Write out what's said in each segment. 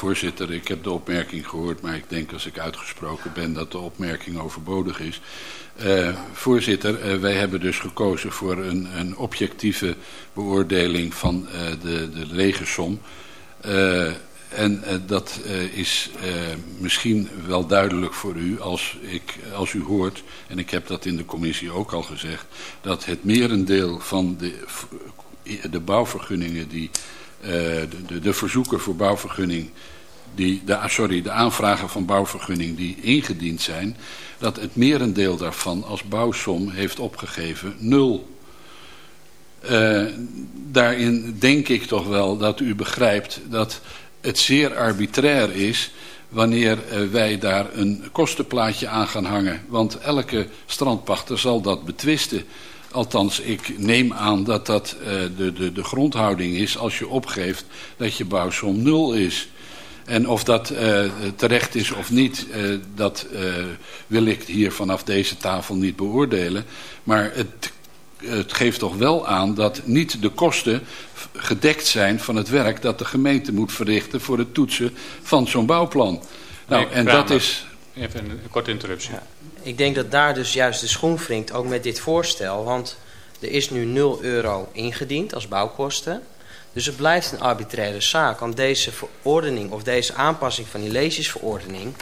voorzitter, ik heb de opmerking gehoord, maar ik denk als ik uitgesproken ben dat de opmerking overbodig is. Uh, voorzitter, uh, wij hebben dus gekozen voor een, een objectieve beoordeling van uh, de, de lege som. en dat is misschien wel duidelijk voor u als, ik, als u hoort, en ik heb dat in de commissie ook al gezegd, dat het merendeel van de, de bouwvergunningen die de, de, de verzoeken voor bouwvergunning, die, de, sorry, de aanvragen van bouwvergunning die ingediend zijn, dat het merendeel daarvan als bouwsom heeft opgegeven nul. Uh, daarin denk ik toch wel dat u begrijpt dat het zeer arbitrair is wanneer uh, wij daar een kostenplaatje aan gaan hangen. Want elke strandpachter zal dat betwisten. Althans, ik neem aan dat dat uh, de, de, de grondhouding is als je opgeeft dat je bouwsom nul is. En of dat uh, terecht is of niet, uh, dat uh, wil ik hier vanaf deze tafel niet beoordelen. Maar het, het geeft toch wel aan dat niet de kosten gedekt zijn van het werk dat de gemeente moet verrichten voor het toetsen van zo'n bouwplan. Nou, en Kramer. dat is... Even een korte interruptie. Ja. Ik denk dat daar dus juist de schoen wringt, ook met dit voorstel. Want er is nu 0 euro ingediend als bouwkosten. Dus het blijft een arbitraire zaak. Want deze verordening of deze aanpassing van die leesjesverordening...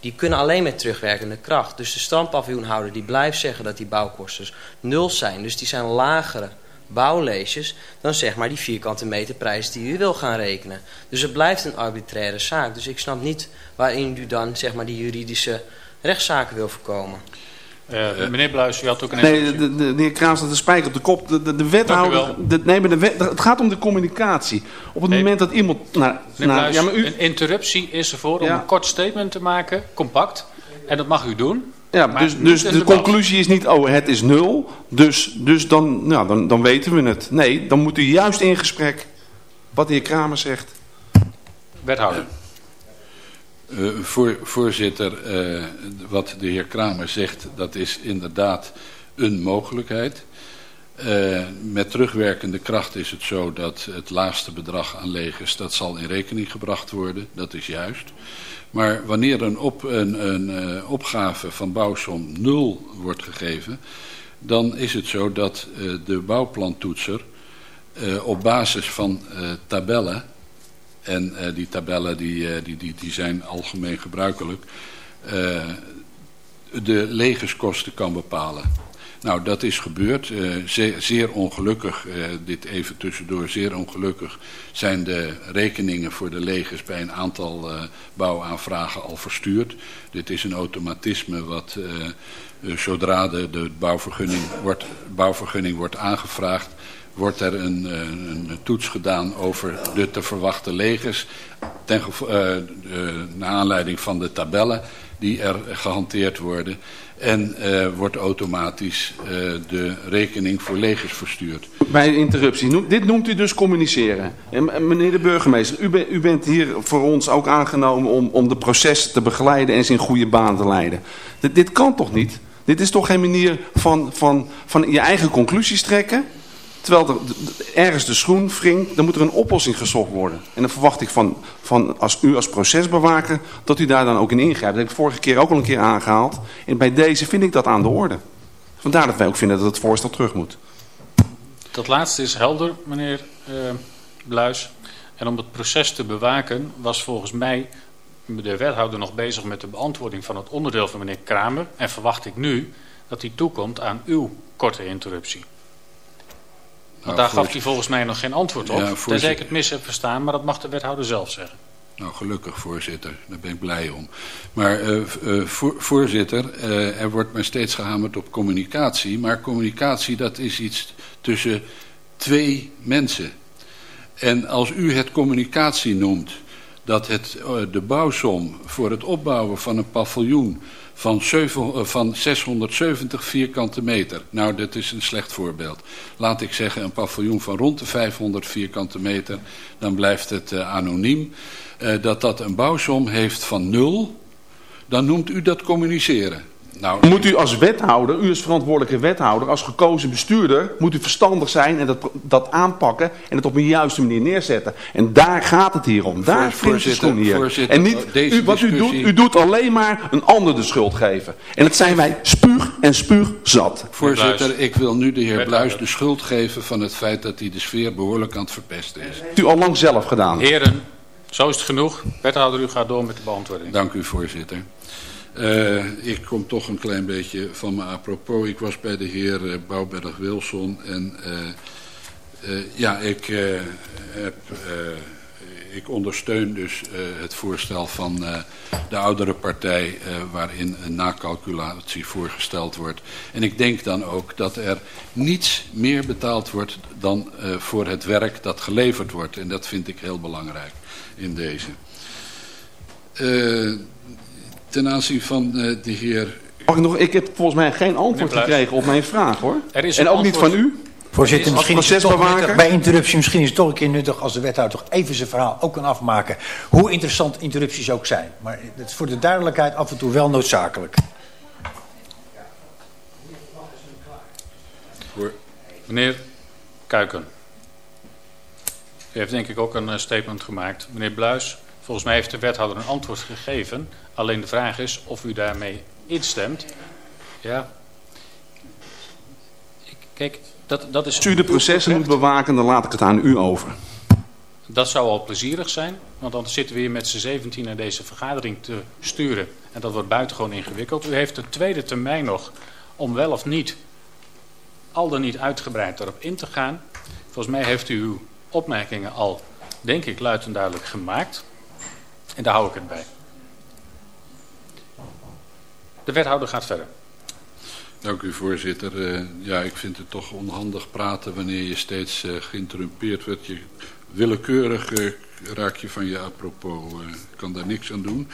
die kunnen alleen met terugwerkende kracht. Dus de strandpaviljoenhouder die blijft zeggen dat die bouwkosten nul zijn. Dus die zijn lagere bouwleesjes dan zeg maar die vierkante meterprijs die u wil gaan rekenen. Dus het blijft een arbitraire zaak. Dus ik snap niet waarin u dan zeg maar die juridische rechtszaken wil voorkomen. Uh, meneer Bluis, u had ook een Nee, de, de, de heer Kraas had de spijker op de kop. De, de, de wethouder... De, nee, maar de wet, het gaat om de communicatie. Op het Nee. moment dat iemand... Nou, Meneer nou, Bluis, ja, maar u, een interruptie is ervoor om Ja. een kort statement te maken, compact. En dat mag u doen. ja, maar dus, dus de conclusie is niet, oh, het is nul. Dus, dus dan, nou, dan, dan weten we het. Nee, dan moet u juist in gesprek wat de heer Kramer zegt. Wethouder. Uh, voor, voorzitter, uh, wat de heer Kramer zegt, dat is inderdaad een mogelijkheid. Uh, met terugwerkende kracht is het zo dat het laagste bedrag aan legers, dat zal in rekening gebracht worden, dat is juist. Maar wanneer een, op, een, een opgave van bouwsom 0 wordt gegeven, dan is het zo dat de bouwplantoetser op basis van tabellen en uh, die tabellen die, uh, die, die, die zijn algemeen gebruikelijk. Uh, de legerskosten kan bepalen. Nou, dat is gebeurd. Zeer, ongelukkig, dit even tussendoor, zeer ongelukkig zijn de rekeningen voor de legers bij een aantal bouwaanvragen al verstuurd. Dit is een automatisme wat zodra de, de bouwvergunning, wordt, bouwvergunning wordt aangevraagd, wordt er een, een, toets gedaan over de te verwachten legers ten uh, naar aanleiding van de tabellen die er gehanteerd worden. En uh, wordt automatisch uh, de rekening voor legers verstuurd. Bij interruptie. Dit noemt u dus communiceren. En, en meneer de burgemeester, u, u, bent hier voor ons ook aangenomen om, om de proces te begeleiden en ze in goede baan te leiden. Dit, dit kan toch niet? Dit is toch geen manier van, van, van je eigen conclusies trekken? Terwijl er ergens de schoen wringt, dan moet er een oplossing gezocht worden. En dan verwacht ik van, van als u als procesbewaker dat u daar dan ook in ingrijpt. Dat heb ik vorige keer ook al een keer aangehaald. En bij deze vind ik dat aan de orde. Vandaar dat wij ook vinden dat het voorstel terug moet. Dat laatste is helder, meneer uh, Bluis. En om het proces te bewaken was volgens mij de wethouder nog bezig met de beantwoording van het onderdeel van meneer Kramer. En verwacht ik nu dat hij toekomt aan uw korte interruptie. Want Nou, daar gaf hij volgens mij nog geen antwoord op. Ja, Tenzij ik het mis heb verstaan, maar dat mag de wethouder zelf zeggen. Nou, gelukkig voorzitter. Daar ben ik blij om. Maar uh, uh, voor, voorzitter, uh, er wordt maar steeds gehamerd op communicatie. Maar communicatie, dat is iets tussen twee mensen. En als u het communicatie noemt, dat het, de bouwsom voor het opbouwen van een paviljoen van, 7, uh, van 670 vierkante meter. Nou, dat is een slecht voorbeeld. Laat ik zeggen een paviljoen van rond de 500 vierkante meter. Dan blijft het uh, anoniem. Uh, dat dat een bouwsom heeft van nul. Dan noemt u dat communiceren. Nou, Moet u als wethouder, u als verantwoordelijke wethouder, als gekozen bestuurder, moet u verstandig zijn en dat, dat aanpakken en het op een juiste manier neerzetten. En daar gaat het hier om. Daar wringt de schoen voorzitter, hier. En niet, u, wat u doet, u doet alleen maar een ander de schuld geven. En dat zijn wij spuug en spuug zat. Voorzitter, ik wil nu de heer. Bluis de schuld geven van het feit dat hij de sfeer behoorlijk aan het verpesten is. heeft u al lang zelf gedaan. Heren, zo is het genoeg. Wethouder, u gaat door met de beantwoording. Dank u, voorzitter. Eh, ik kom toch een klein beetje van me apropos. Ik was bij de heer eh, Bouwberg-Wilson en eh, eh, ja, ik, heb, ik ondersteun dus het voorstel van de oudere partij waarin een nakalculatie voorgesteld wordt. En ik denk dan ook dat er niets meer betaald wordt dan voor het werk dat geleverd wordt. En dat vind ik heel belangrijk in deze. Ten aanzien van eh, de heer... Mag ik, nog, ik heb volgens mij geen antwoord gekregen op mijn vraag hoor. Er is En ook niet van u. Voorzitter, misschien is het toch nuttig, bij interruptie, misschien is het toch een keer nuttig als de wethouder toch even zijn verhaal ook kan afmaken. Hoe interessant interrupties ook zijn. Maar het is voor de duidelijkheid af en toe wel noodzakelijk. Voor, Meneer Kuiken. U heeft denk ik ook een eh, statement gemaakt. Meneer Bluis, volgens mij heeft de wethouder een antwoord gegeven. Alleen de vraag is of u daarmee instemt. Ja. Kijk, dat, dat is... Als u de processen moet bewaken, dan laat ik het aan u over. Dat zou al plezierig zijn, want dan zitten we hier met z'n 17 naar deze vergadering te sturen. En dat wordt buitengewoon ingewikkeld. U heeft de tweede termijn nog om wel of niet, al dan niet uitgebreid erop in te gaan. Volgens mij heeft u uw opmerkingen al, denk ik, luid en duidelijk gemaakt. En daar hou ik het bij. De wethouder gaat verder. dank u, voorzitter. Eh, ja, ik vind het toch onhandig praten wanneer je steeds eh, geïnterrumpeerd wordt. Je, willekeurig raak je van je apropos. kan daar niks aan doen.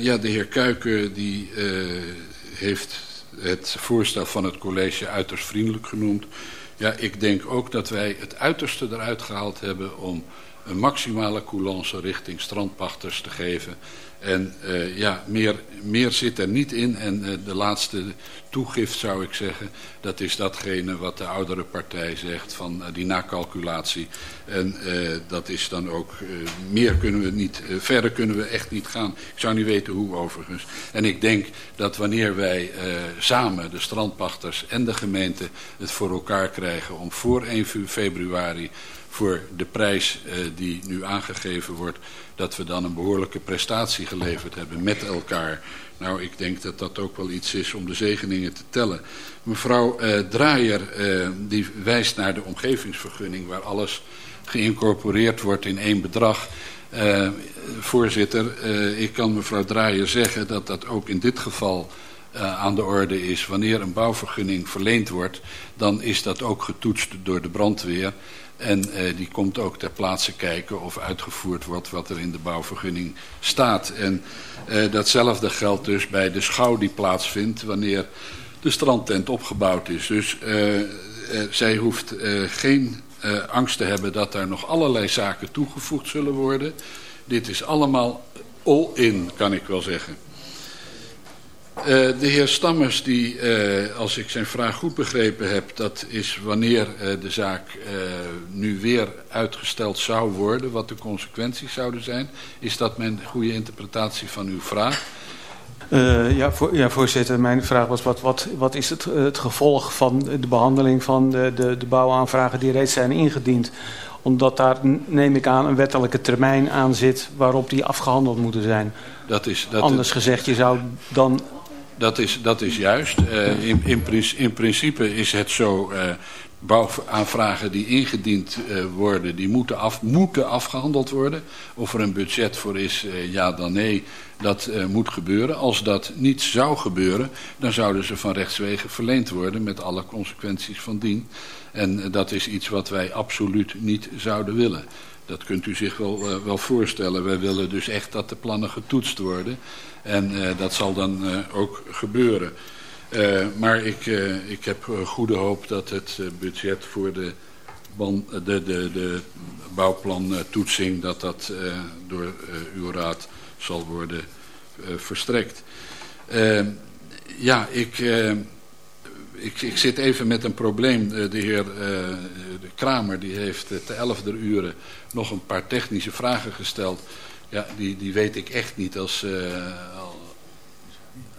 Ja, de heer Kuiken die heeft het voorstel van het college uiterst vriendelijk genoemd. Ja, ik denk ook dat wij het uiterste eruit gehaald hebben om een maximale coulance richting strandpachters te geven. En eh, ja, meer, meer zit er niet in. En eh, de laatste toegift zou ik zeggen, dat is datgene wat de oudere partij zegt van eh, die nakalculatie. En dat is dan ook, meer kunnen we niet, verder kunnen we echt niet gaan. Ik zou niet weten hoe overigens. En ik denk dat wanneer wij samen, de strandpachters en de gemeente, het voor elkaar krijgen om voor 1 februari voor de prijs eh, die nu aangegeven wordt, dat we dan een behoorlijke prestatie geleverd hebben met elkaar. Nou, ik denk dat dat ook wel iets is om de zegeningen te tellen. Mevrouw eh, Draaier, eh, die wijst naar de omgevingsvergunning waar alles geïncorporeerd wordt in één bedrag. Eh, voorzitter, ik kan mevrouw Draaier zeggen dat dat ook in dit geval aan de orde is. Wanneer een bouwvergunning verleend wordt, dan is dat ook getoetst door de brandweer. En uh, die komt ook ter plaatse kijken of uitgevoerd wordt wat er in de bouwvergunning staat. En uh, datzelfde geldt dus bij de schouw die plaatsvindt wanneer de strandtent opgebouwd is. Dus uh, zij hoeft geen angst te hebben dat daar nog allerlei zaken toegevoegd zullen worden. Dit is allemaal all in, kan ik wel zeggen. Uh, de heer Stammers, die, uh, als ik zijn vraag goed begrepen heb, dat is wanneer uh, de zaak nu weer uitgesteld zou worden, wat de consequenties zouden zijn. Is dat mijn goede interpretatie van uw vraag? ja, voor, ja, voorzitter, mijn vraag was wat, wat, wat is het, het gevolg van de behandeling van de, de, de bouwaanvragen die reeds zijn ingediend? Omdat daar, neem ik aan, een wettelijke termijn aan zit waarop die afgehandeld moeten zijn. Dat is, dat Anders gezegd, je zou dan dat is, dat is juist. Uh, in, in, in, principe is het zo, uh, bouwaanvragen die ingediend uh, worden, die moeten, af, moeten afgehandeld worden. Of er een budget voor is, ja dan nee, dat moet gebeuren. Als dat niet zou gebeuren, dan zouden ze van rechtswege verleend worden met alle consequenties van dien. En dat is iets wat wij absoluut niet zouden willen. Dat kunt u zich wel, wel voorstellen. Wij willen dus echt dat de plannen getoetst worden. En uh, dat zal dan uh, ook gebeuren. Maar ik, ik heb goede hoop dat het budget voor de, ban, de, de, de bouwplantoetsing... dat dat door uw raad zal worden verstrekt. Ja, ik, ik, ik zit even met een probleem. De heer de Kramer die heeft te elfde uren nog een paar technische vragen gesteld. Ja, die, die weet ik echt niet als...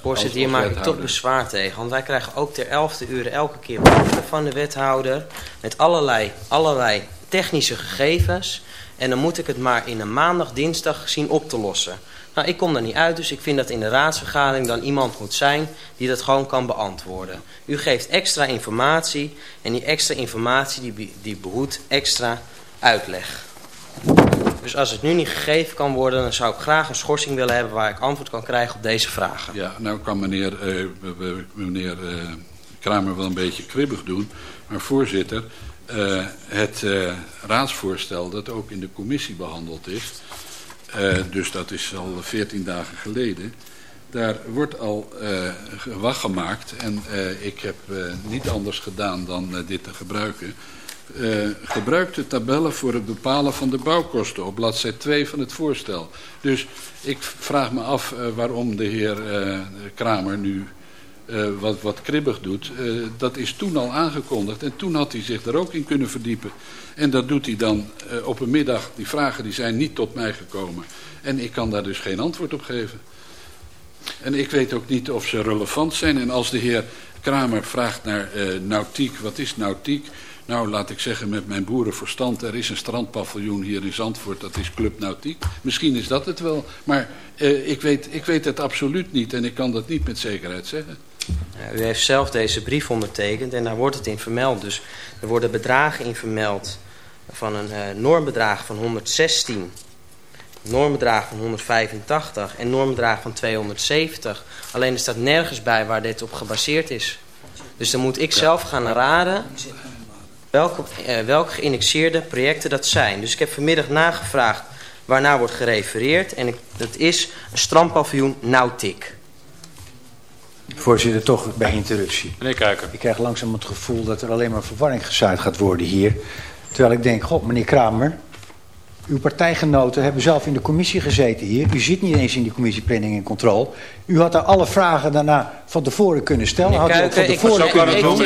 Voorzitter, hier maak ik toch bezwaar tegen. Want wij krijgen ook ter elfde uren elke keer brieven van de wethouder... met allerlei, allerlei technische gegevens... En dan moet ik het maar in een maandag, dinsdag zien op te lossen. Nou, ik kom er niet uit, dus ik vind dat in de raadsvergadering dan iemand moet zijn die dat gewoon kan beantwoorden. U geeft extra informatie en die extra informatie die, die behoedt extra uitleg. Dus als het nu niet gegeven kan worden, dan zou ik graag een schorsing willen hebben waar ik antwoord kan krijgen op deze vragen. Ja, nou kan meneer, uh, meneer uh, Kramer wel een beetje kribbig doen, maar voorzitter, uh, het raadsvoorstel dat ook in de commissie behandeld is, dus dat is al 14 dagen geleden. Daar wordt al uh, wacht gemaakt en uh, ik heb niet anders gedaan dan dit te gebruiken. gebruik de tabellen voor het bepalen van de bouwkosten op bladzijde 2 van het voorstel. Dus ik vraag me af waarom de heer Kramer nu wat, wat kribbig doet. dat is toen al aangekondigd en toen had hij zich er ook in kunnen verdiepen. En dat doet hij dan uh, op een middag. Die vragen die zijn niet tot mij gekomen. En ik kan daar dus geen antwoord op geven. En ik weet ook niet of ze relevant zijn. En als de heer Kramer vraagt naar uh, nautiek, wat is nautiek? Nou, laat ik zeggen met mijn boerenverstand, er is een strandpaviljoen hier in Zandvoort, dat is Club Nautiek. Misschien is dat het wel, maar uh, ik, weet, ik weet het absoluut niet en ik kan dat niet met zekerheid zeggen. Ja, u heeft zelf deze brief ondertekend en daar wordt het in vermeld. Dus er worden bedragen in vermeld van een uh, normbedrag van 116, normbedrag van 185 en normbedrag van 270. Alleen er staat nergens bij waar dit op gebaseerd is. Dus dan moet ik zelf gaan raden welke, uh, welke geïndexeerde projecten dat zijn. Dus ik heb vanmiddag nagevraagd waarnaar wordt gerefereerd. En ik, dat is een strandpaviljoen Nautic. Voorzitter, toch bij interruptie. Meneer Kuiker. Ik krijg langzaam het gevoel dat er alleen maar verwarring gezaaid gaat worden hier. Terwijl ik denk, god meneer Kramer, uw partijgenoten hebben zelf in de commissie gezeten hier. U zit niet eens in die commissie Planning en Controle. U had daar alle vragen daarna van tevoren kunnen stellen. Had u ook van tevoren kunnen doen.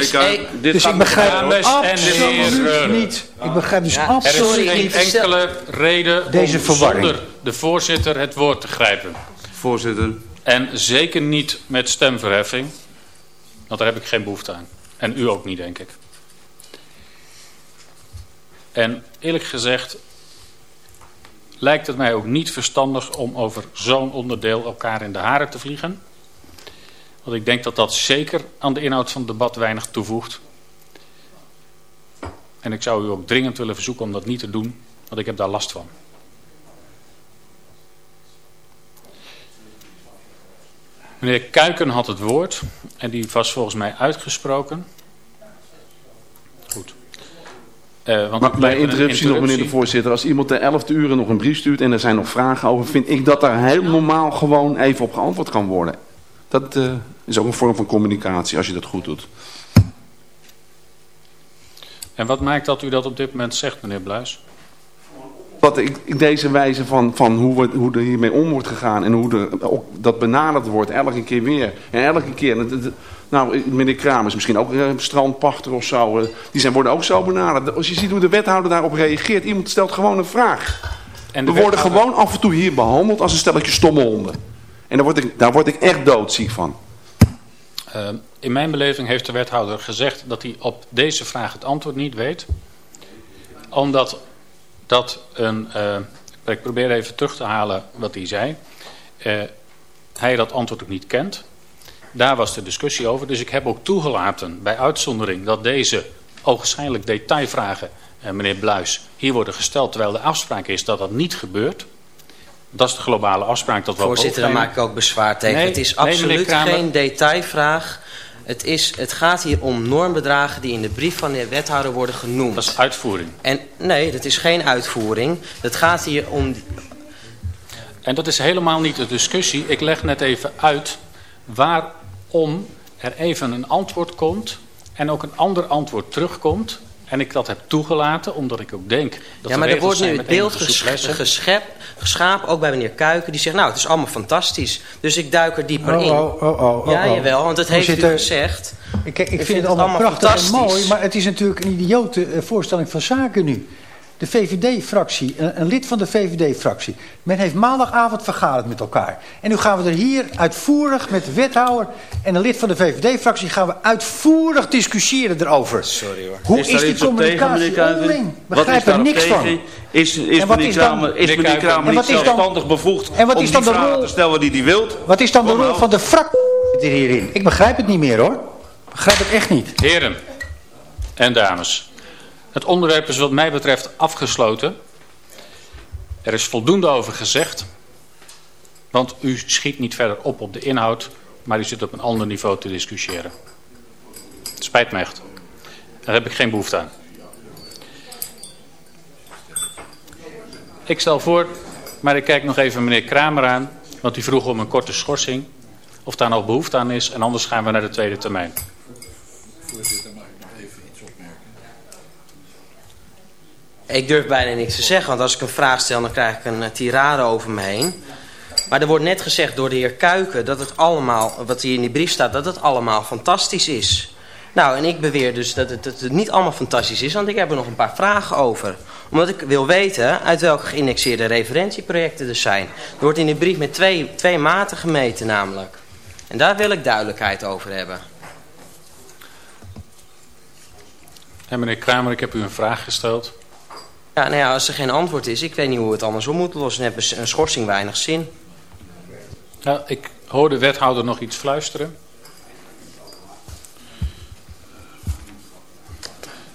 Dus ik begrijp absoluut niet. Ik begrijp dus absoluut niet. Er is geen enkele reden deze om verwarring. zonder de voorzitter het woord te grijpen. Voorzitter. En zeker niet met stemverheffing. Want daar heb ik geen behoefte aan. En u ook niet, denk ik. En eerlijk gezegd lijkt het mij ook niet verstandig om over zo'n onderdeel elkaar in de haren te vliegen. Want ik denk dat dat zeker aan de inhoud van het debat weinig toevoegt. En ik zou u ook dringend willen verzoeken om dat niet te doen, want ik heb daar last van. Meneer Kuiken had het woord en die was volgens mij uitgesproken. Goed. Uh, want maar bij interruptie, nog meneer de voorzitter, als iemand de 11 uren nog een brief stuurt en er zijn nog vragen over, vind ik dat daar heel normaal gewoon even op geantwoord kan worden. Dat uh, is ook een vorm van communicatie als je dat goed doet. En wat maakt dat u dat op dit moment zegt, meneer Bluis? Dat ik, deze wijze van, van hoe, we, hoe er hiermee om wordt gegaan en hoe er, ook dat benaderd wordt elke keer weer. En elke keer, nou meneer Kramer is misschien ook een strandpachter of zo, eh, die zijn, worden ook zo benaderd. Als je ziet hoe de wethouder daarop reageert, iemand stelt gewoon een vraag. En we worden gewoon af en toe hier behandeld als een stelletje stomme honden. En daar word ik, daar word ik echt doodziek van. Uh, in mijn beleving heeft de wethouder gezegd dat hij op deze vraag het antwoord niet weet. Omdat dat een... Uh, ik probeer even terug te halen wat hij zei. Uh, hij dat antwoord ook niet kent. Daar was de discussie over. Dus ik heb ook toegelaten bij uitzondering dat deze ogenschijnlijk detailvragen, eh, meneer Bluis, hier worden gesteld. Terwijl de afspraak is dat dat niet gebeurt. Dat is de globale afspraak. Dat we Voorzitter, daar maak ik ook bezwaar tegen. Nee, het is absoluut nee, geen detailvraag. Het, is, het gaat hier om normbedragen die in de brief van de wethouder worden genoemd. Dat is uitvoering. En, nee, dat is geen uitvoering. Het gaat hier om... En dat is helemaal niet de discussie. Ik leg net even uit waarom er even een antwoord komt... en ook een ander antwoord terugkomt... En ik dat heb toegelaten omdat ik ook denk dat ja, maar de er wordt nu het beeld geschep, geschapen, ook bij meneer Kuiken, die zegt, nou, het is allemaal fantastisch. Dus ik duik er dieper Oh, in. oh, oh, oh, oh, ja, oh. jawel, want dat heeft u gezegd. Ik, ik, vind, vind het het allemaal allemaal prachtig en fantastisch. mooi, maar het is natuurlijk een idiote eh, voorstelling van zaken nu. De VVD-fractie, een, een lid van de VVD-fractie. Men heeft maandagavond vergaderd met elkaar. En nu gaan we er hier uitvoerig met de wethouder en een lid van de VVD-fractie... gaan we uitvoerig discussiëren erover. Sorry hoor. Hoe Is die tegen, communicatie onderling? Wat is Begrijp er niks tegen? van. Is, is En wat meneer is dan- Kramer, is Meneer. Kramer En niet wat is dan- zelfstandig bevoegd En wat om is die dan de vragen rol- te stellen die hij wilt? Wat is dan de rol nou. van de fractie hierin? Ik begrijp het niet meer hoor. Begrijp het echt niet. Heren en dames, het onderwerp is wat mij betreft afgesloten. Er is voldoende over gezegd, want u schiet niet verder op op de inhoud, maar u zit op een ander niveau te discussiëren. Spijt me echt. Daar heb ik geen behoefte aan. Ik stel voor, maar ik kijk nog even meneer Kramer aan, want die vroeg om een korte schorsing. Of daar nog behoefte aan is en anders gaan we naar de tweede termijn. Voorzitter, mag ik nog even iets opmerken? Ik durf bijna niks te zeggen, want als ik een vraag stel, dan krijg ik een eh, tirade over me heen. Maar er wordt net gezegd door de heer Kuiken dat het allemaal, wat hier in die brief staat, dat het allemaal fantastisch is. Nou, en ik beweer dus dat het, het niet allemaal fantastisch is, want ik heb er nog een paar vragen over. Omdat ik wil weten uit welke geïndexeerde referentieprojecten er zijn. Er wordt in die brief met twee, twee maten gemeten namelijk. En daar wil ik duidelijkheid over hebben. En meneer Kramer, ik heb u een vraag gesteld. Ja, nou ja, als er geen antwoord is, ik weet niet hoe we het anders op moeten lossen. Dan heeft een schorsing weinig zin. Nou, ik hoor de wethouder nog iets fluisteren.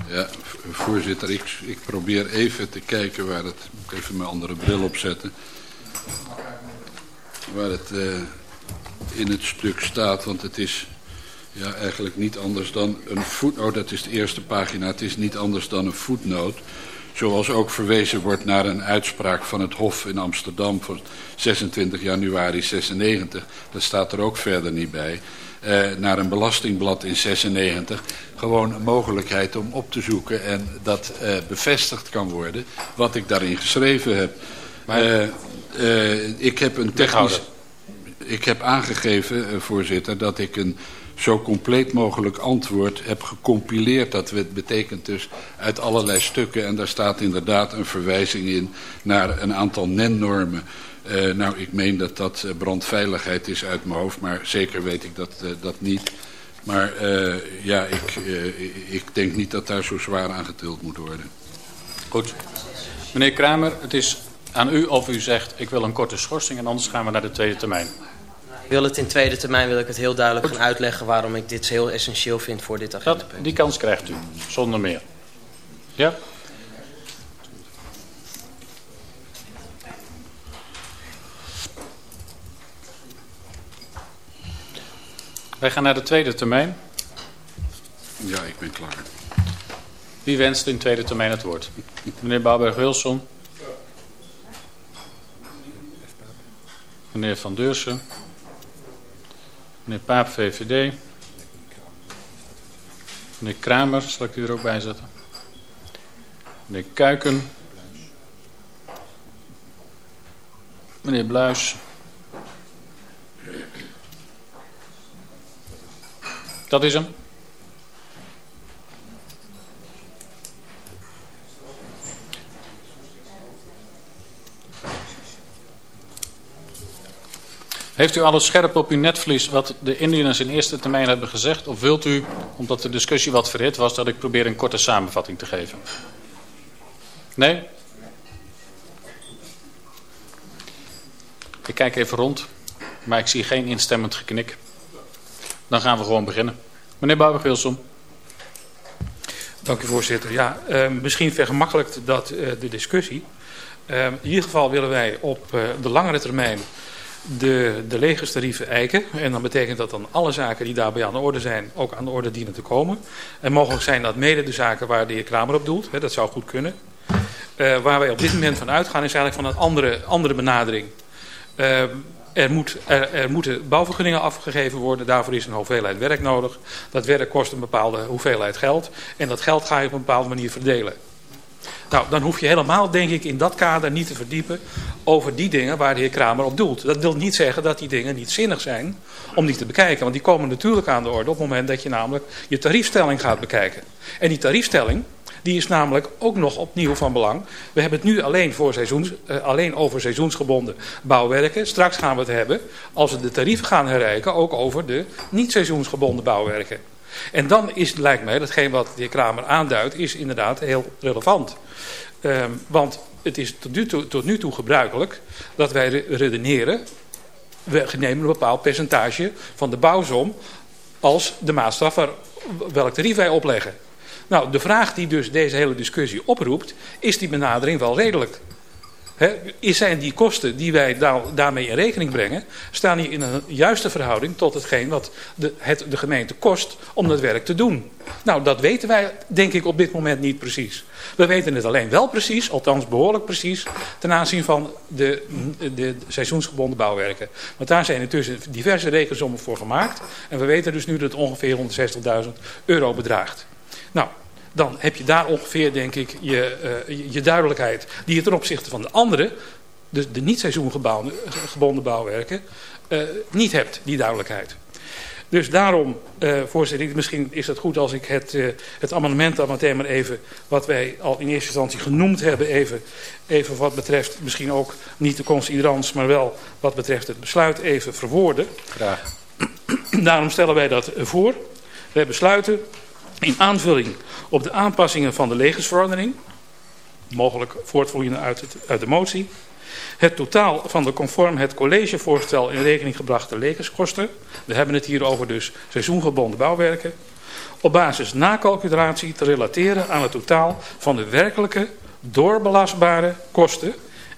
Ja, voorzitter, ik, ik probeer even te kijken waar het... Moet ik even mijn andere bril opzetten. Waar het eh, in het stuk staat, want het is ja, eigenlijk niet anders dan een voetnoot. Dat is de eerste pagina. Het is niet anders dan een voetnoot. Zoals ook verwezen wordt naar een uitspraak van het Hof in Amsterdam van 26 januari 96. Dat staat er ook verder niet bij. Eh, naar een belastingblad in 96. Gewoon een mogelijkheid om op te zoeken en dat eh, bevestigd kan worden. Wat ik daarin geschreven heb. Eh, eh, ik heb een technisch... Ik heb aangegeven, eh, voorzitter, dat ik een zo compleet mogelijk antwoord heb gecompileerd. Dat betekent dus uit allerlei stukken. En daar staat inderdaad een verwijzing in naar een aantal NEN-normen. Eh, nou, ik meen dat dat eh, brandveiligheid is uit mijn hoofd, maar zeker weet ik dat, eh, dat niet. Maar ja, ik, ik denk niet dat daar zo zwaar aan getild moet worden. Goed. Meneer Kramer, het is aan u of u zegt ik wil een korte schorsing en anders gaan we naar de tweede termijn. Wil het in tweede termijn wil ik het heel duidelijk gaan uitleggen waarom ik dit heel essentieel vind voor dit Dat, agendapunt. die kans krijgt u, zonder meer. Ja? Wij gaan naar de tweede termijn. Ja, ik ben klaar. Wie wenst in tweede termijn het woord? Meneer Bouwberg-Wilson. Meneer Van Deursen. Meneer Paap, VVD. Meneer Kramer, zal ik u er ook bij zetten. Meneer Kuiken. Meneer Bluis. Dat is hem. Heeft u alles scherp op uw netvlies wat de indieners in eerste termijn hebben gezegd? Of wilt u, omdat de discussie wat verhit was, dat ik probeer een korte samenvatting te geven? Nee? Ik kijk even rond, maar ik zie geen instemmend geknik. Dan gaan we gewoon beginnen. Meneer Bouwberg-Wilson. Dank u voorzitter. Ja, eh, misschien vergemakkelijkt dat eh, de discussie. Eh, in ieder geval willen wij op eh, de langere termijn de, de legerstarieven eiken. En dan betekent dat dan alle zaken die daarbij aan de orde zijn, ook aan de orde dienen te komen. En mogelijk zijn dat mede de zaken waar de heer Kramer op doelt. Hè, dat zou goed kunnen. Eh, waar wij op dit moment van uitgaan is eigenlijk van een andere, andere benadering. Eh, er, moet, er, er moeten bouwvergunningen afgegeven worden. Daarvoor is een hoeveelheid werk nodig. Dat werk kost een bepaalde hoeveelheid geld. En dat geld ga je op een bepaalde manier verdelen. Nou, dan hoef je helemaal, denk ik, in dat kader niet te verdiepen over die dingen waar de heer Kramer op doelt. Dat wil niet zeggen dat die dingen niet zinnig zijn om die te bekijken. Want die komen natuurlijk aan de orde op het moment dat je namelijk je tariefstelling gaat bekijken. En die tariefstelling, die is namelijk ook nog opnieuw van belang. We hebben het nu alleen, voor seizoens, uh, alleen over seizoensgebonden bouwwerken. Straks gaan we het hebben, als we de tarieven gaan herrijken, ook over de niet seizoensgebonden bouwwerken. En dan is, lijkt mij, datgene wat de heer Kramer aanduidt, is inderdaad heel relevant. Um, want het is tot nu, toe, tot nu toe gebruikelijk dat wij redeneren. We nemen een bepaald percentage van de bouwsom als de maatstaf waar, welk tarief wij opleggen. Nou, de vraag die dus deze hele discussie oproept, is die benadering wel redelijk? He, zijn die kosten die wij da daarmee in rekening brengen, staan die in een juiste verhouding tot hetgeen wat de, het, de gemeente kost om dat werk te doen? Nou, dat weten wij denk ik op dit moment niet precies. We weten het alleen wel precies, althans behoorlijk precies, ten aanzien van de, de, de seizoensgebonden bouwwerken. Want daar zijn intussen diverse rekensommen voor gemaakt. En we weten dus nu dat het ongeveer 160.000 euro bedraagt. Nou, dan heb je daar ongeveer, denk ik, je, uh, je duidelijkheid. Die je ten opzichte van de andere, de, de niet seizoengebonden bouwwerken, uh, niet hebt, die duidelijkheid. Dus daarom, uh, voorzitter, misschien is het goed als ik het, uh, het amendement dan meteen maar even, wat wij al in eerste instantie genoemd hebben, even, even wat betreft, misschien ook niet de considerans, maar wel wat betreft het besluit even verwoorden. Graag. Daarom stellen wij dat voor. Wij besluiten in aanvulling op de aanpassingen van de legersverordening, mogelijk voortvloeiende uit de motie, het totaal van de conform het collegevoorstel in rekening gebrachte legerskosten, we hebben het hier over dus seizoengebonden bouwwerken, op basis nakalculatie te relateren aan het totaal van de werkelijke doorbelastbare kosten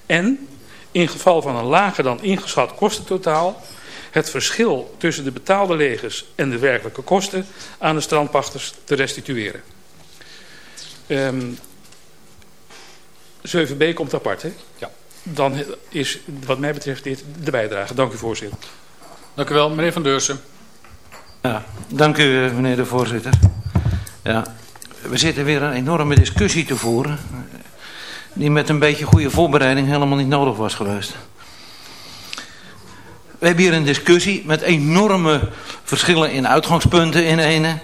en in geval van een lager dan ingeschat kostentotaal het verschil tussen de betaalde legers en de werkelijke kosten aan de strandpachters te restitueren. Um, 7b komt apart, hè? Ja. Dan is wat mij betreft dit de bijdrage. Dank u voorzitter. Dank u wel, meneer Van Deursen. Ja, dank u meneer de voorzitter. Ja, we zitten weer een enorme discussie te voeren... die met een beetje goede voorbereiding helemaal niet nodig was geweest. We hebben hier een discussie met enorme verschillen in uitgangspunten in ene.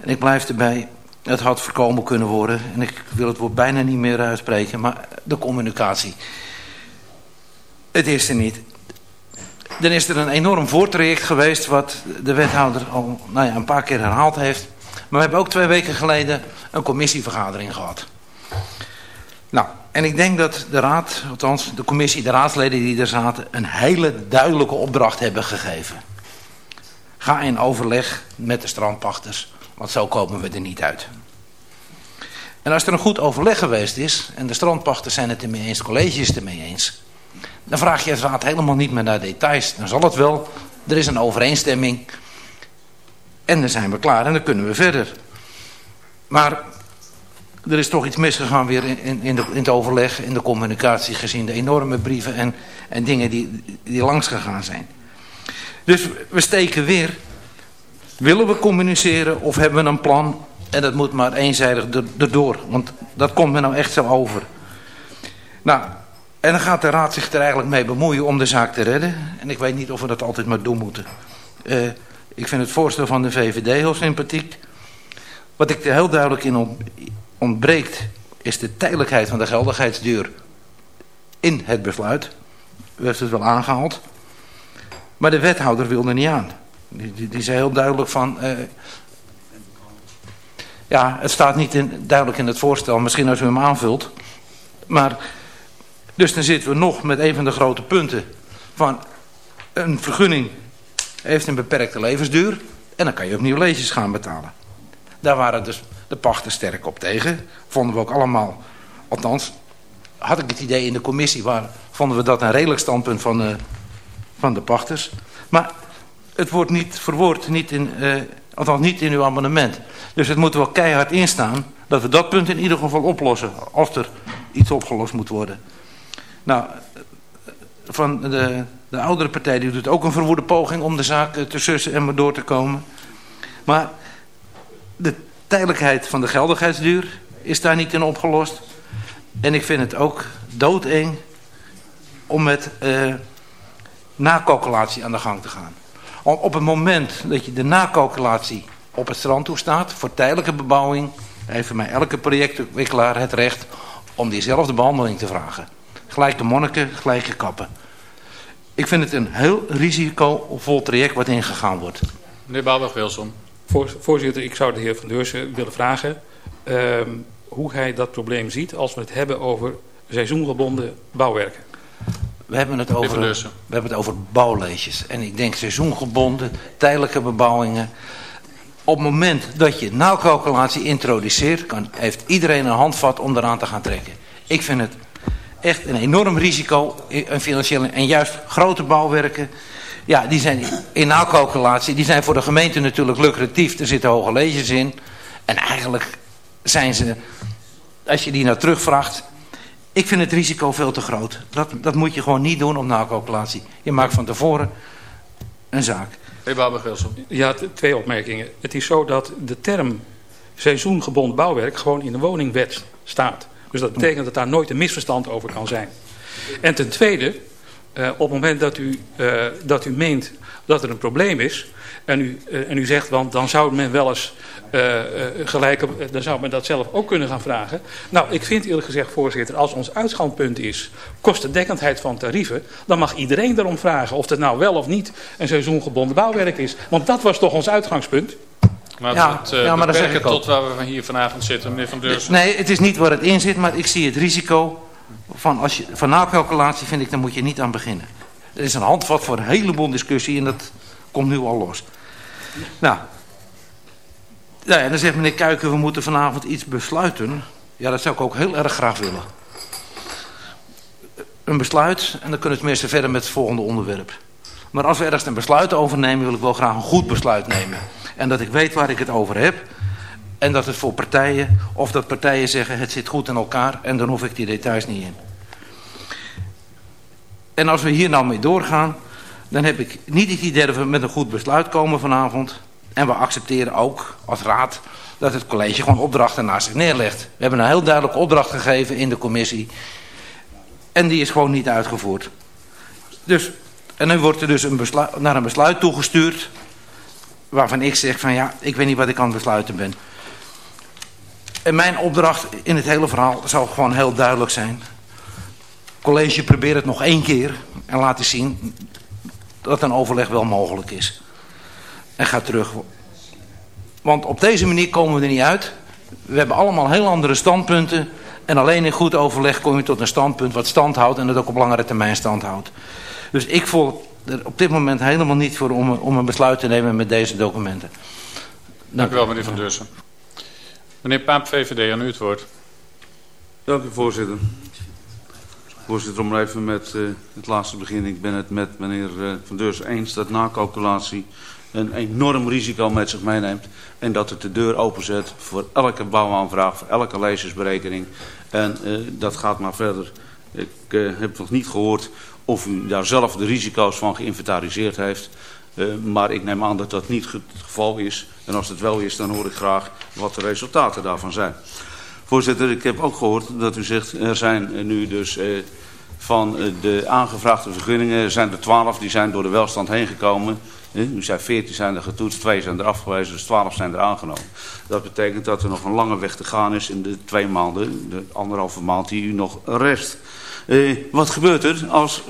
En ik blijf erbij, het had voorkomen kunnen worden. En ik wil het woord bijna niet meer uitspreken, maar de communicatie. Het is er niet. Dan is er een enorm voortraject geweest wat de wethouder al nou ja, een paar keer herhaald heeft. Maar we hebben ook twee weken geleden een commissievergadering gehad. Nou, en ik denk dat de raad, althans de commissie, de raadsleden die er zaten, een hele duidelijke opdracht hebben gegeven. Ga in overleg met de strandpachters, want zo komen we er niet uit. En als er een goed overleg geweest is, en de strandpachters zijn het ermee eens, de college het ermee eens, dan vraag je het raad helemaal niet meer naar details. Dan zal het wel, er is een overeenstemming en dan zijn we klaar en dan kunnen we verder. Maar er is toch iets misgegaan weer in, in, de, in het overleg, in de communicatie, gezien de enorme brieven en, en dingen die, die langs gegaan zijn. Dus we steken weer. Willen we communiceren of hebben we een plan? En dat moet maar eenzijdig erdoor, want dat komt me nou echt zo over. Nou, en dan gaat de raad zich er eigenlijk mee bemoeien om de zaak te redden. En ik weet niet of we dat altijd maar doen moeten. Uh, ik vind het voorstel van de VVD heel sympathiek. Wat ik er heel duidelijk in ontbreekt is de tijdelijkheid van de geldigheidsduur in het besluit. U heeft het wel aangehaald. Maar de wethouder wilde niet aan. Die, die, zei heel duidelijk van... Uh, ja, het staat niet in, duidelijk in het voorstel. Misschien als u hem aanvult. Maar, dus dan zitten we nog met een van de grote punten. Van een vergunning heeft een beperkte levensduur. En dan kan je opnieuw leesjes gaan betalen. Daar waren dus de pachten sterk op tegen. Vonden we ook allemaal, althans had ik het idee in de commissie... waar vonden we dat een redelijk standpunt van de, van de pachters. Maar het wordt niet verwoord, niet in, uh, althans niet in uw amendement. Dus het moet wel keihard instaan dat we dat punt in ieder geval oplossen... als er iets opgelost moet worden. Nou, van de De oudere partij die doet ook een verwoede poging om de zaak eh, te sussen en maar door te komen. Maar de tijdelijkheid van de geldigheidsduur is daar niet in opgelost. En ik vind het ook doodeng om met uh, nakalculatie aan de gang te gaan. Op het moment dat je de nakalculatie op het strand toestaat voor tijdelijke bebouwing, heeft mij elke projectontwikkelaar het recht om diezelfde behandeling te vragen. Gelijke monniken, gelijke kappen. Ik vind het een heel risicovol traject wat ingegaan wordt. Meneer Bouwberg-Wilson. Voorzitter, ik zou de heer Van Deursen willen vragen uh, hoe hij dat probleem ziet als we het hebben over seizoengebonden bouwwerken. We hebben het over, we hebben het over bouwleesjes. En ik denk seizoengebonden, tijdelijke bebouwingen. Op het moment dat je nauwcalculatie introduceert, kan, heeft iedereen een handvat om eraan te gaan trekken. Ik vind het echt een enorm risico in financiële en juist grote bouwwerken. Ja, die zijn in nauwcalculatie, die zijn voor de gemeente natuurlijk lucratief. Er zitten hoge leges in. En eigenlijk zijn ze, als je die nou terugvraagt, ik vind het risico veel te groot. Dat, dat moet je gewoon niet doen op nakalculatie. Je maakt van tevoren een zaak. Heer Babel-Wilson. Ja, twee opmerkingen. Het is zo dat de term seizoengebonden bouwwerk gewoon in de woningwet staat. Dus dat betekent dat daar nooit een misverstand over kan zijn. En ten tweede, uh, op het moment dat u, uh, dat u meent dat er een probleem is... en u, uh, en u zegt, want dan zou men wel eens uh, gelijk, dan zou men dat zelf ook kunnen gaan vragen. Nou, ik vind eerlijk gezegd, voorzitter, als ons uitgangspunt is kostendekkendheid van tarieven, dan mag iedereen daarom vragen of het nou wel of niet een seizoengebonden bouwwerk is. Want dat was toch ons uitgangspunt? Maar ja, het uh, ja, maar dat zeg ik tot waar we hier vanavond zitten, meneer Van Deursen. Nee, het is niet waar het in zit, maar ik zie het risico van, als je, vind ik, dan moet je niet aan beginnen. Er is een handvat voor een heleboel discussie en dat komt nu al los. Nou, en dan zegt meneer Kuiken, we moeten vanavond iets besluiten. Ja, dat zou ik ook heel erg graag willen. Een besluit, en dan kunnen we tenminste verder met het volgende onderwerp. Maar als we ergens een besluit overnemen, wil ik wel graag een goed besluit nemen. En dat ik weet waar ik het over heb. En dat het voor partijen, of dat partijen zeggen het zit goed in elkaar en dan hoef ik die details niet in. En als we hier nou mee doorgaan, dan heb ik niet het idee dat we met een goed besluit komen vanavond. En we accepteren ook als raad dat het college gewoon opdrachten naast zich neerlegt. We hebben een heel duidelijke opdracht gegeven in de commissie. En die is gewoon niet uitgevoerd. Dus, en nu wordt er dus een naar een besluit toegestuurd. Waarvan ik zeg van ja, ik weet niet wat ik aan het besluiten ben. En mijn opdracht in het hele verhaal zal gewoon heel duidelijk zijn. College, probeer het nog één keer. En laat eens zien dat een overleg wel mogelijk is. En ga terug. Want op deze manier komen we er niet uit. We hebben allemaal heel andere standpunten. En alleen in goed overleg kom je tot een standpunt wat stand houdt. En dat ook op langere termijn stand houdt. Dus ik voel er op dit moment helemaal niet voor om, een besluit te nemen met deze documenten. Dank, u wel meneer Van Deursen. Meneer Paap, VVD, aan u het woord. Dank u voorzitter. Voorzitter, om even met uh, het laatste beginnen. Ik ben het met meneer uh, Van Deursen eens dat nakalculatie een enorm risico met zich meeneemt. En dat het de deur openzet voor elke bouwaanvraag, voor elke lezersberekening. En uh, dat gaat maar verder. Ik heb nog niet gehoord of u daar zelf de risico's van geïnventariseerd heeft. Uh, maar ik neem aan dat dat niet het geval is. En als het wel is, dan hoor ik graag wat de resultaten daarvan zijn. Voorzitter, ik heb ook gehoord dat u zegt... er zijn nu dus van de aangevraagde vergunningen... zijn er twaalf die zijn door de welstand heen gekomen... U zei 14 zijn er getoetst, 2 zijn er afgewezen, dus 12 zijn er aangenomen. Dat betekent dat er nog een lange weg te gaan is in de twee maanden, de anderhalve maand die u nog rest. Wat gebeurt er als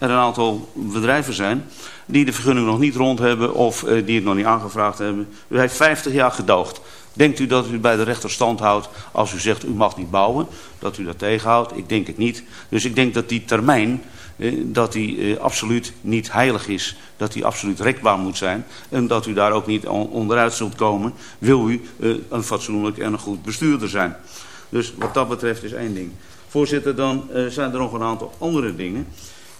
er een aantal bedrijven zijn die de vergunning nog niet rond hebben of uh, die het nog niet aangevraagd hebben? U heeft 50 jaar gedoogd. Denkt u dat u bij de rechter stand houdt als u zegt u mag niet bouwen? Dat u dat tegenhoudt? Ik denk het niet. Dus ik denk dat die termijn dat die eh, absoluut niet heilig is. Dat die absoluut rekbaar moet zijn. En dat u daar ook niet onderuit zult komen. Wil u eh, een fatsoenlijk en een goed bestuurder zijn. Dus wat dat betreft is één ding. Voorzitter, dan zijn er nog een aantal andere dingen.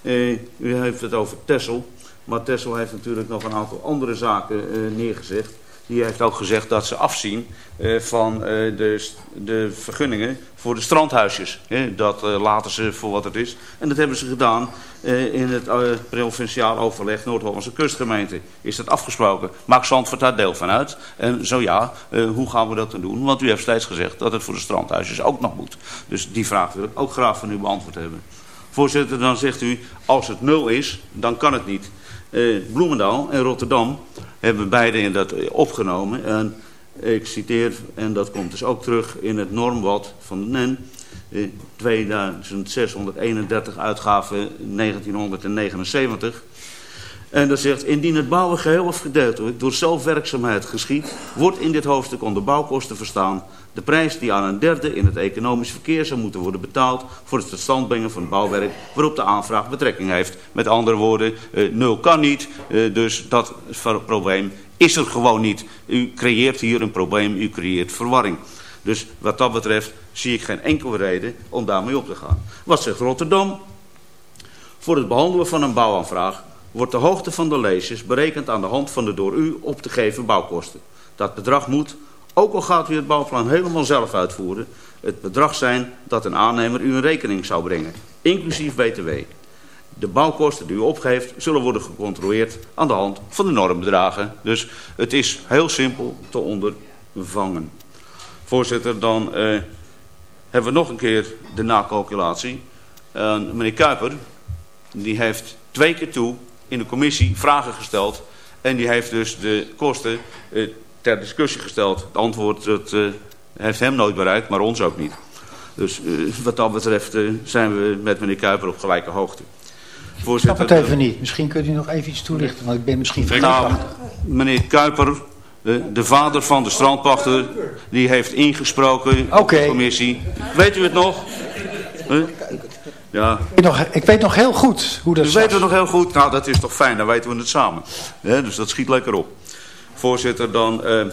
Uh, u heeft het over Tessel. Maar Tessel heeft natuurlijk nog een aantal andere zaken uh, neergezegd. die heeft ook gezegd dat ze afzien eh, van eh, de, de vergunningen voor de strandhuisjes. Dat eh, laten ze voor wat het is. En dat hebben ze gedaan eh, in het eh, provinciaal overleg Noord-Hollandse kustgemeente. Is dat afgesproken? Maakt Zandvoort daar deel van uit? En zo ja, eh, hoe gaan we dat dan doen? Want u heeft steeds gezegd dat het voor de strandhuisjes ook nog moet. Dus die vraag wil ik ook graag van u beantwoord hebben. Voorzitter, dan zegt u, als het nul is, dan kan het niet. Eh, Bloemendaal en Rotterdam hebben beide in dat eh, opgenomen. En ik citeer, en dat komt dus ook terug in het normwat van de NEN... eh, 2631 uitgave 1979... En dat zegt, indien het bouwen geheel of gedeeltelijk door zelfwerkzaamheid geschiet, wordt in dit hoofdstuk onder bouwkosten verstaan de prijs die aan een derde in het economisch verkeer zou moeten worden betaald voor het tot stand brengen van bouwwerk waarop de aanvraag betrekking heeft. Met andere woorden, eh, nul kan niet, eh, dus dat probleem is er gewoon niet. U creëert hier een probleem, u creëert verwarring. Dus wat dat betreft zie ik geen enkele reden om daarmee op te gaan. Wat zegt Rotterdam? Voor het behandelen van een bouwaanvraag wordt de hoogte van de leesjes berekend aan de hand van de door u op te geven bouwkosten. Dat bedrag moet, ook al gaat u het bouwplan helemaal zelf uitvoeren, het bedrag zijn dat een aannemer u in rekening zou brengen, inclusief btw. De bouwkosten die u opgeeft zullen worden gecontroleerd aan de hand van de normbedragen. Dus het is heel simpel te ondervangen. Voorzitter, dan eh, hebben we nog een keer de nakalculatie. Uh, meneer Kuiper, die heeft twee keer toe in de commissie vragen gesteld. En die heeft dus de kosten eh, ter discussie gesteld. Het antwoord dat, eh, heeft hem nooit bereikt, maar ons ook niet. Dus eh, wat dat betreft zijn we met meneer Kuiper op gelijke hoogte. Ik snap het even niet. Misschien kunt u nog even iets toelichten, want ik ben misschien vergeten. meneer Kuiper, de vader van de strandpachter, die heeft ingesproken op Oké. de commissie. Weet u het nog? Huh? Ja, Ik weet nog- Ik weet nog heel goed hoe dat dat zat. weten we nog heel goed. Nou, dat is toch fijn, dan weten we het samen. Hè, dus dat schiet lekker op. Voorzitter, dan... eh,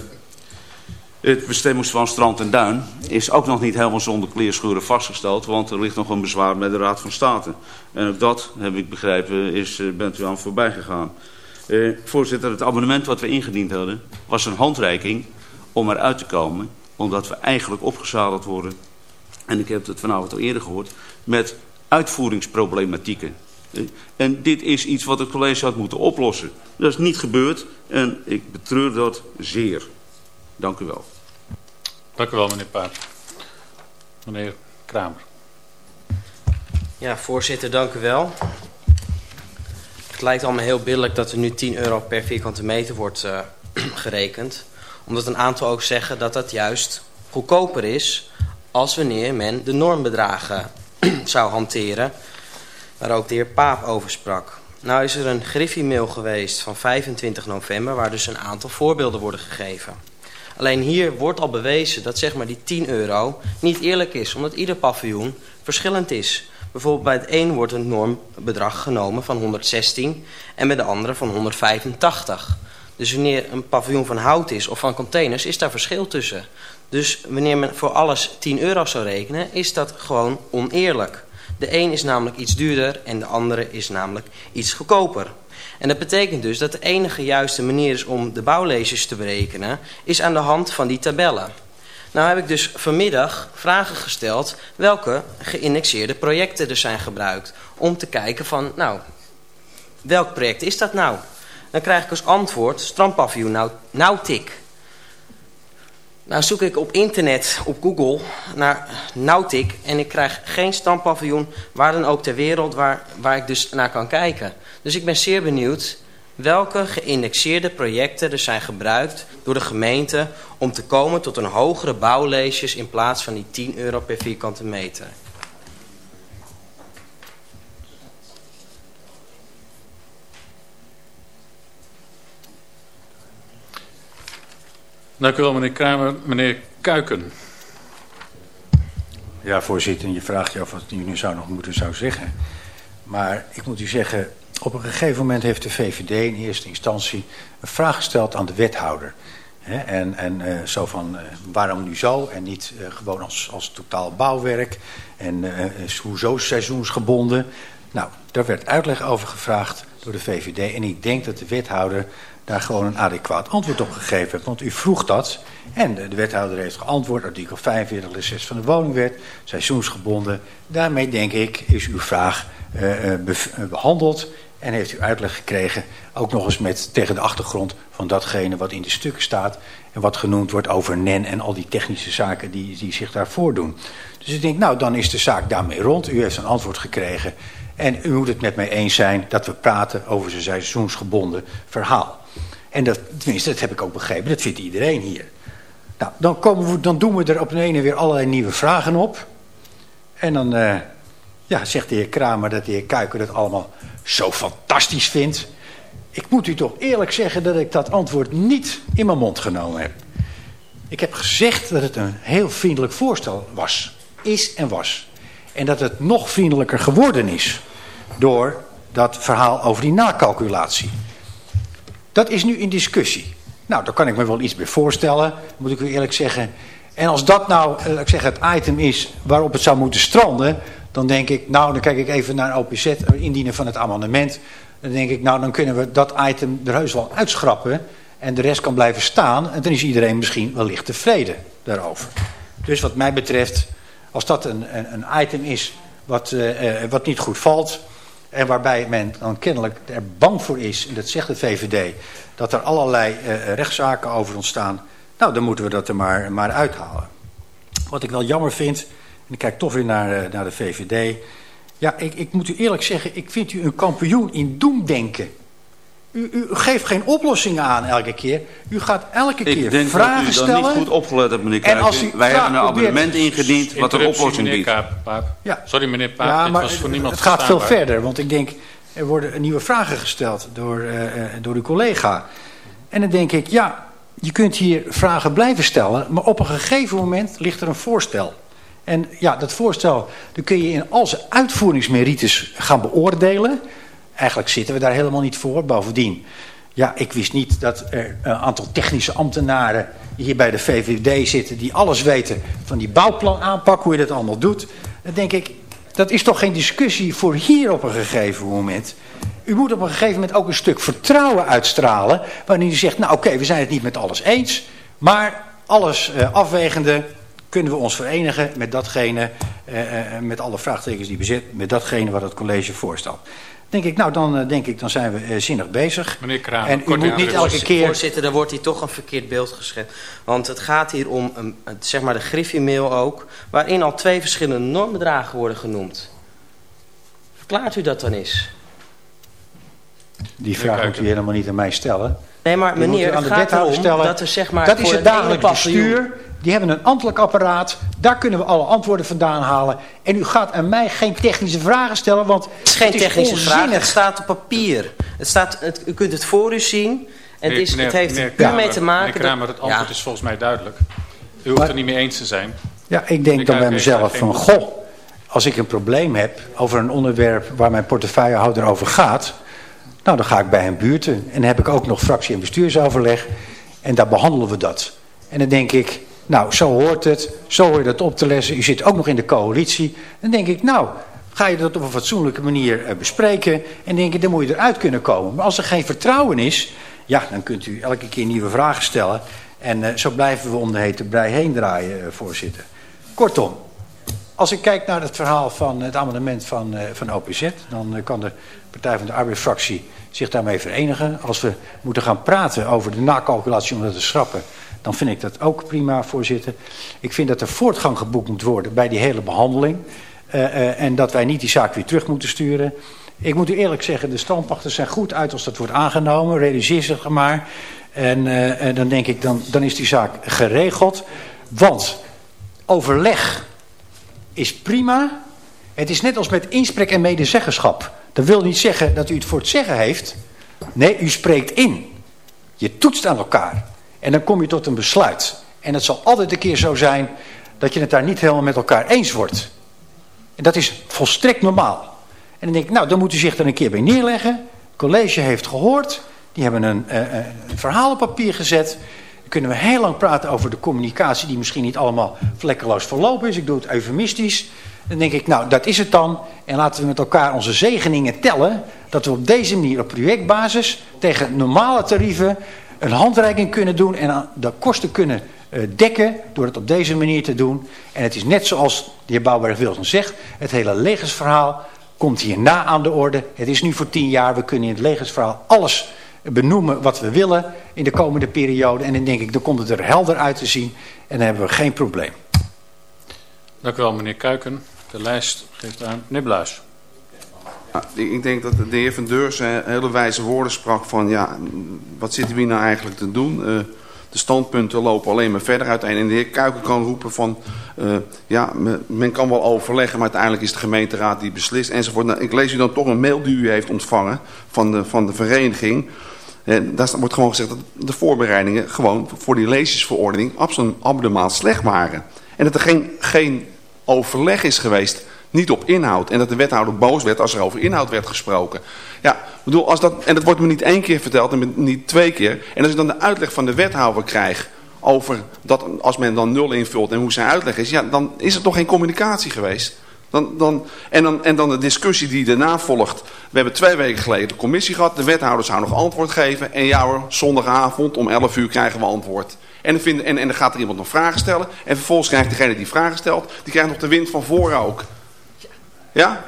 het bestemmingsplan Strand en Duin is ook nog niet helemaal zonder kleerschuren vastgesteld, want er ligt nog een bezwaar bij de Raad van State. En ook dat, heb ik begrepen, is, eh, bent u aan voorbij gegaan. Eh, voorzitter, het abonnement wat we ingediend hadden, was een handreiking om eruit te komen, omdat we eigenlijk opgezadeld worden, en ik heb het vanavond al eerder gehoord, met uitvoeringsproblematieken. En dit is iets wat het college had moeten oplossen. Dat is niet gebeurd en ik betreur dat zeer. Dank u wel. Dank u wel, meneer Paap. Meneer Kramer. Ja, voorzitter, dank u wel. Het lijkt allemaal heel billig dat er nu 10 euro per vierkante meter wordt eh, gerekend. Omdat een aantal ook zeggen dat dat juist goedkoper is als wanneer men de normbedragen zou hanteren. Waar ook de heer Paap over sprak. Nou is er een Griffie-mail geweest van 25 november waar dus een aantal voorbeelden worden gegeven. Alleen hier wordt al bewezen dat zeg maar die 10 euro niet eerlijk is, omdat ieder paviljoen verschillend is. Bijvoorbeeld bij het een wordt een normbedrag genomen van 116 en bij de andere van 185. Dus wanneer een paviljoen van hout is of van containers, is daar verschil tussen. Dus wanneer men voor alles 10 euro zou rekenen, is dat gewoon oneerlijk. De een is namelijk iets duurder en de andere is namelijk iets goedkoper. En dat betekent dus dat de enige juiste manier is om de bouwleges te berekenen, is aan de hand van die tabellen. Nou heb ik dus vanmiddag vragen gesteld welke geïndexeerde projecten er zijn gebruikt. Om te kijken van, nou, welk project is dat nou? Dan krijg ik als antwoord strandpaviljoen nou, Nautic. Nou zoek ik op internet, op Google, naar Nautic en ik krijg geen strandpaviljoen waar dan ook ter wereld waar, waar ik dus naar kan kijken. Dus ik ben zeer benieuwd welke geïndexeerde projecten er zijn gebruikt door de gemeente om te komen tot een hogere bouwleesjes in plaats van die 10 euro per vierkante meter. Dank u wel, meneer Kramer. Meneer Kuiken. Ja, voorzitter, je vraagt je af wat u nu zou nog moeten zou zeggen. Maar ik moet u zeggen, op een gegeven moment heeft de VVD in eerste instantie een vraag gesteld aan de wethouder. En en eh, zo van, eh, waarom nu zo en niet eh, gewoon als, als totaal bouwwerk? En hoezo seizoensgebonden? Nou, daar werd uitleg over gevraagd. door de VVD. En ik denk dat de wethouder daar gewoon een adequaat antwoord op gegeven heeft. Want u vroeg dat en de, de wethouder heeft geantwoord. Artikel 45 lid 6 van de woningwet, seizoensgebonden. Daarmee denk ik is uw vraag eh, behandeld. En heeft u uitleg gekregen, ook nog eens met tegen de achtergrond van datgene wat in de stukken staat. En wat genoemd wordt over NEN en al die technische zaken die, die zich daar voordoen. Dus ik denk, nou dan is de zaak daarmee rond. U heeft een antwoord gekregen. En u moet het met mij eens zijn dat we praten over zijn seizoensgebonden verhaal. En dat, tenminste, dat heb ik ook begrepen, dat vindt iedereen hier. Nou, dan, komen we, dan doen we er op een ene weer allerlei nieuwe vragen op. En dan eh, ja, zegt de heer Kramer dat de heer Kuiker het allemaal zo fantastisch vindt. Ik moet u toch eerlijk zeggen dat ik dat antwoord niet in mijn mond genomen heb. Ik heb gezegd dat het een heel vriendelijk voorstel was. Is en was. En dat het nog vriendelijker geworden is. Door dat verhaal over die nakalculatie. Dat is nu in discussie. Nou, daar kan ik me wel iets bij voorstellen, moet ik u eerlijk zeggen. En als dat nou, eh, ik zeg, het item is waarop het zou moeten stranden... dan denk ik, nou, dan kijk ik even naar OPZ, indienen van het amendement. Dan denk ik, nou, dan kunnen we dat item er heus wel uitschrappen... en de rest kan blijven staan. En dan is iedereen misschien wellicht tevreden daarover. Dus wat mij betreft, als dat een, een, een item is wat, eh, eh, wat niet goed valt... En waarbij men dan kennelijk er bang voor is, en dat zegt de VVD, dat er allerlei uh, rechtszaken over ontstaan. Nou, dan moeten we dat er maar, maar uithalen. Wat ik wel jammer vind, en ik kijk toch weer naar, uh, naar de VVD. Ja, ik, ik moet u eerlijk zeggen, ik vind u een kampioen in doemdenken. U, u geeft geen oplossingen aan elke keer. U gaat elke Ik keer denk vragen dat u stellen. dan niet goed opgelet hebt, meneer En als Kuijken. u Wij hebben een abonnement ingediend wat een oplossing biedt. Paap. Ja. Sorry meneer Paap, Ja, maar was voor niemand het gaat veel verder. Want ik denk, er worden nieuwe vragen gesteld door, eh, eh, door uw collega. En dan denk ik, ja, je kunt hier vragen blijven stellen. Maar op een gegeven moment ligt er een voorstel. En ja, dat voorstel dat kun je in al zijn uitvoeringsmerites gaan beoordelen. Eigenlijk zitten we daar helemaal niet voor. Bovendien, ja, ik wist niet dat er een aantal technische ambtenaren hier bij de VVD zitten... die alles weten van die bouwplanaanpak, hoe je dat allemaal doet. Dan denk ik, dat is toch geen discussie voor hier op een gegeven moment. U moet op een gegeven moment ook een stuk vertrouwen uitstralen... wanneer u zegt, nou oké, we zijn het niet met alles eens... maar alles eh, afwegende kunnen we ons verenigen met datgene... eh, eh, met alle vraagtekens die bezet, met datgene wat het college voorstelt. Denk ik, nou dan eh, denk ik, dan zijn we eh, zinnig bezig. Meneer Kramer, En u moet niet elke keer... Voorzitter, dan wordt hier toch een verkeerd beeld geschetst. Want het gaat hier om, een, het- zeg maar de Griffie-mail ook... waarin al twee verschillende normbedragen worden genoemd. Verklaart u dat dan eens? Die vraag moet u helemaal niet aan mij stellen. Nee, maar meneer, aan het de gaat wethouder erom stellen. dat er zeg maar... dat is voor het dagelijks bestuur. Die hebben een ambtelijk apparaat. Daar kunnen we alle antwoorden vandaan halen. En u gaat aan mij geen technische vragen stellen, want Het is geen technische vraag, het staat op papier. Het staat, het, u kunt het voor u zien. En het, Meneer- is, het heeft er puur Kramer, mee te maken... Meneer Kramer, het antwoord Ja. is volgens mij duidelijk. U hoeft Maar- het niet mee eens te zijn. Ja, ik denk Ik dan bij mezelf van, goh, als ik een probleem heb over een onderwerp waar mijn portefeuillehouder over gaat, nou dan ga ik bij hem buurten. En dan heb ik ook nog fractie- en bestuursoverleg en daar behandelen we dat. En dan denk ik, nou zo hoort het, zo hoor je dat op te lessen. U zit ook nog in de coalitie. Dan denk ik, nou ga je dat op een fatsoenlijke manier eh, bespreken en denk ik, dan moet je eruit kunnen komen. Maar als er geen vertrouwen is, ja, dan kunt u elke keer nieuwe vragen stellen. En eh, zo blijven we om de hete brei heen draaien, eh, voorzitter. Kortom, als ik kijk naar het verhaal van het amendement van, van OPZ... dan kan de Partij van de Arbeid-fractie zich daarmee verenigen. Als we moeten gaan praten over de nakalculatie om dat te schrappen... dan vind ik dat ook prima, voorzitter. Ik vind dat er voortgang geboekt moet worden bij die hele behandeling... eh, eh, en dat wij niet die zaak weer terug moeten sturen... Ik moet u eerlijk zeggen, de standpachters zijn goed uit als dat wordt aangenomen. Realiseer zich maar. En, eh, en dan denk ik, dan, dan is die zaak geregeld. Want overleg is prima. Het is net als met inspraak en medezeggenschap. Dat wil niet zeggen dat u het voor het zeggen heeft. Nee, u spreekt in. Je toetst aan elkaar. En dan kom je tot een besluit. En het zal altijd een keer zo zijn dat je het daar niet helemaal met elkaar eens wordt. En dat is volstrekt normaal. En dan denk ik, nou, dan moet u zich er een keer bij neerleggen. Het college heeft gehoord. Die hebben een, eh, eh, een verhaal op papier gezet. Dan kunnen we heel lang praten over de communicatie... die misschien niet allemaal vlekkeloos verlopen is. Ik doe het eufemistisch. Dan denk ik, nou, dat is het dan. En laten we met elkaar onze zegeningen tellen. Dat we op deze manier op projectbasis tegen normale tarieven een handreiking kunnen doen. En de kosten kunnen uh, dekken door het op deze manier te doen. En het is net zoals de heer Bouwberg-Wilson zegt. Het hele legersverhaal komt hierna aan de orde. Het is nu voor tien jaar. We kunnen in het legersverhaal alles benoemen wat we willen in de komende periode. En dan denk ik, dan komt het er helder uit te zien. En dan hebben we geen probleem. Dank u wel, meneer Kuiken. De lijst geeft aan. Meneer Bluis. Ja, ik denk dat de heer Van Deurs hele wijze woorden sprak van... ja, wat zitten we hier nou eigenlijk te doen? Uh, de standpunten lopen alleen maar verder uiteen. En de heer Kuiken kan roepen van... Uh, ja, men kan wel overleggen, maar uiteindelijk is de gemeenteraad die beslist enzovoort. Nou, ik lees u dan toch een mail die u heeft ontvangen van de, van de vereniging... En daar wordt gewoon gezegd dat de voorbereidingen gewoon voor die leesjesverordening absoluut abnormaal slecht waren. En dat er geen, geen overleg is geweest, niet op inhoud. En dat de wethouder boos werd als er over inhoud werd gesproken. Ja, bedoel, als dat, en dat wordt me niet één keer verteld en niet twee keer. En als ik dan de uitleg van de wethouder krijg over dat als men dan nul invult en hoe zijn uitleg is. Ja, dan is er toch geen communicatie geweest. Dan, dan, en, dan, en dan de discussie die daarna volgt. We hebben twee weken geleden de commissie gehad. De wethouder zou nog antwoord geven. En ja hoor, zondagavond om 11 uur krijgen we antwoord. En dan, vind, en, en dan gaat er iemand nog vragen stellen. En vervolgens krijgt degene die vragen stelt, die krijgt nog de wind van voren ook. Ja?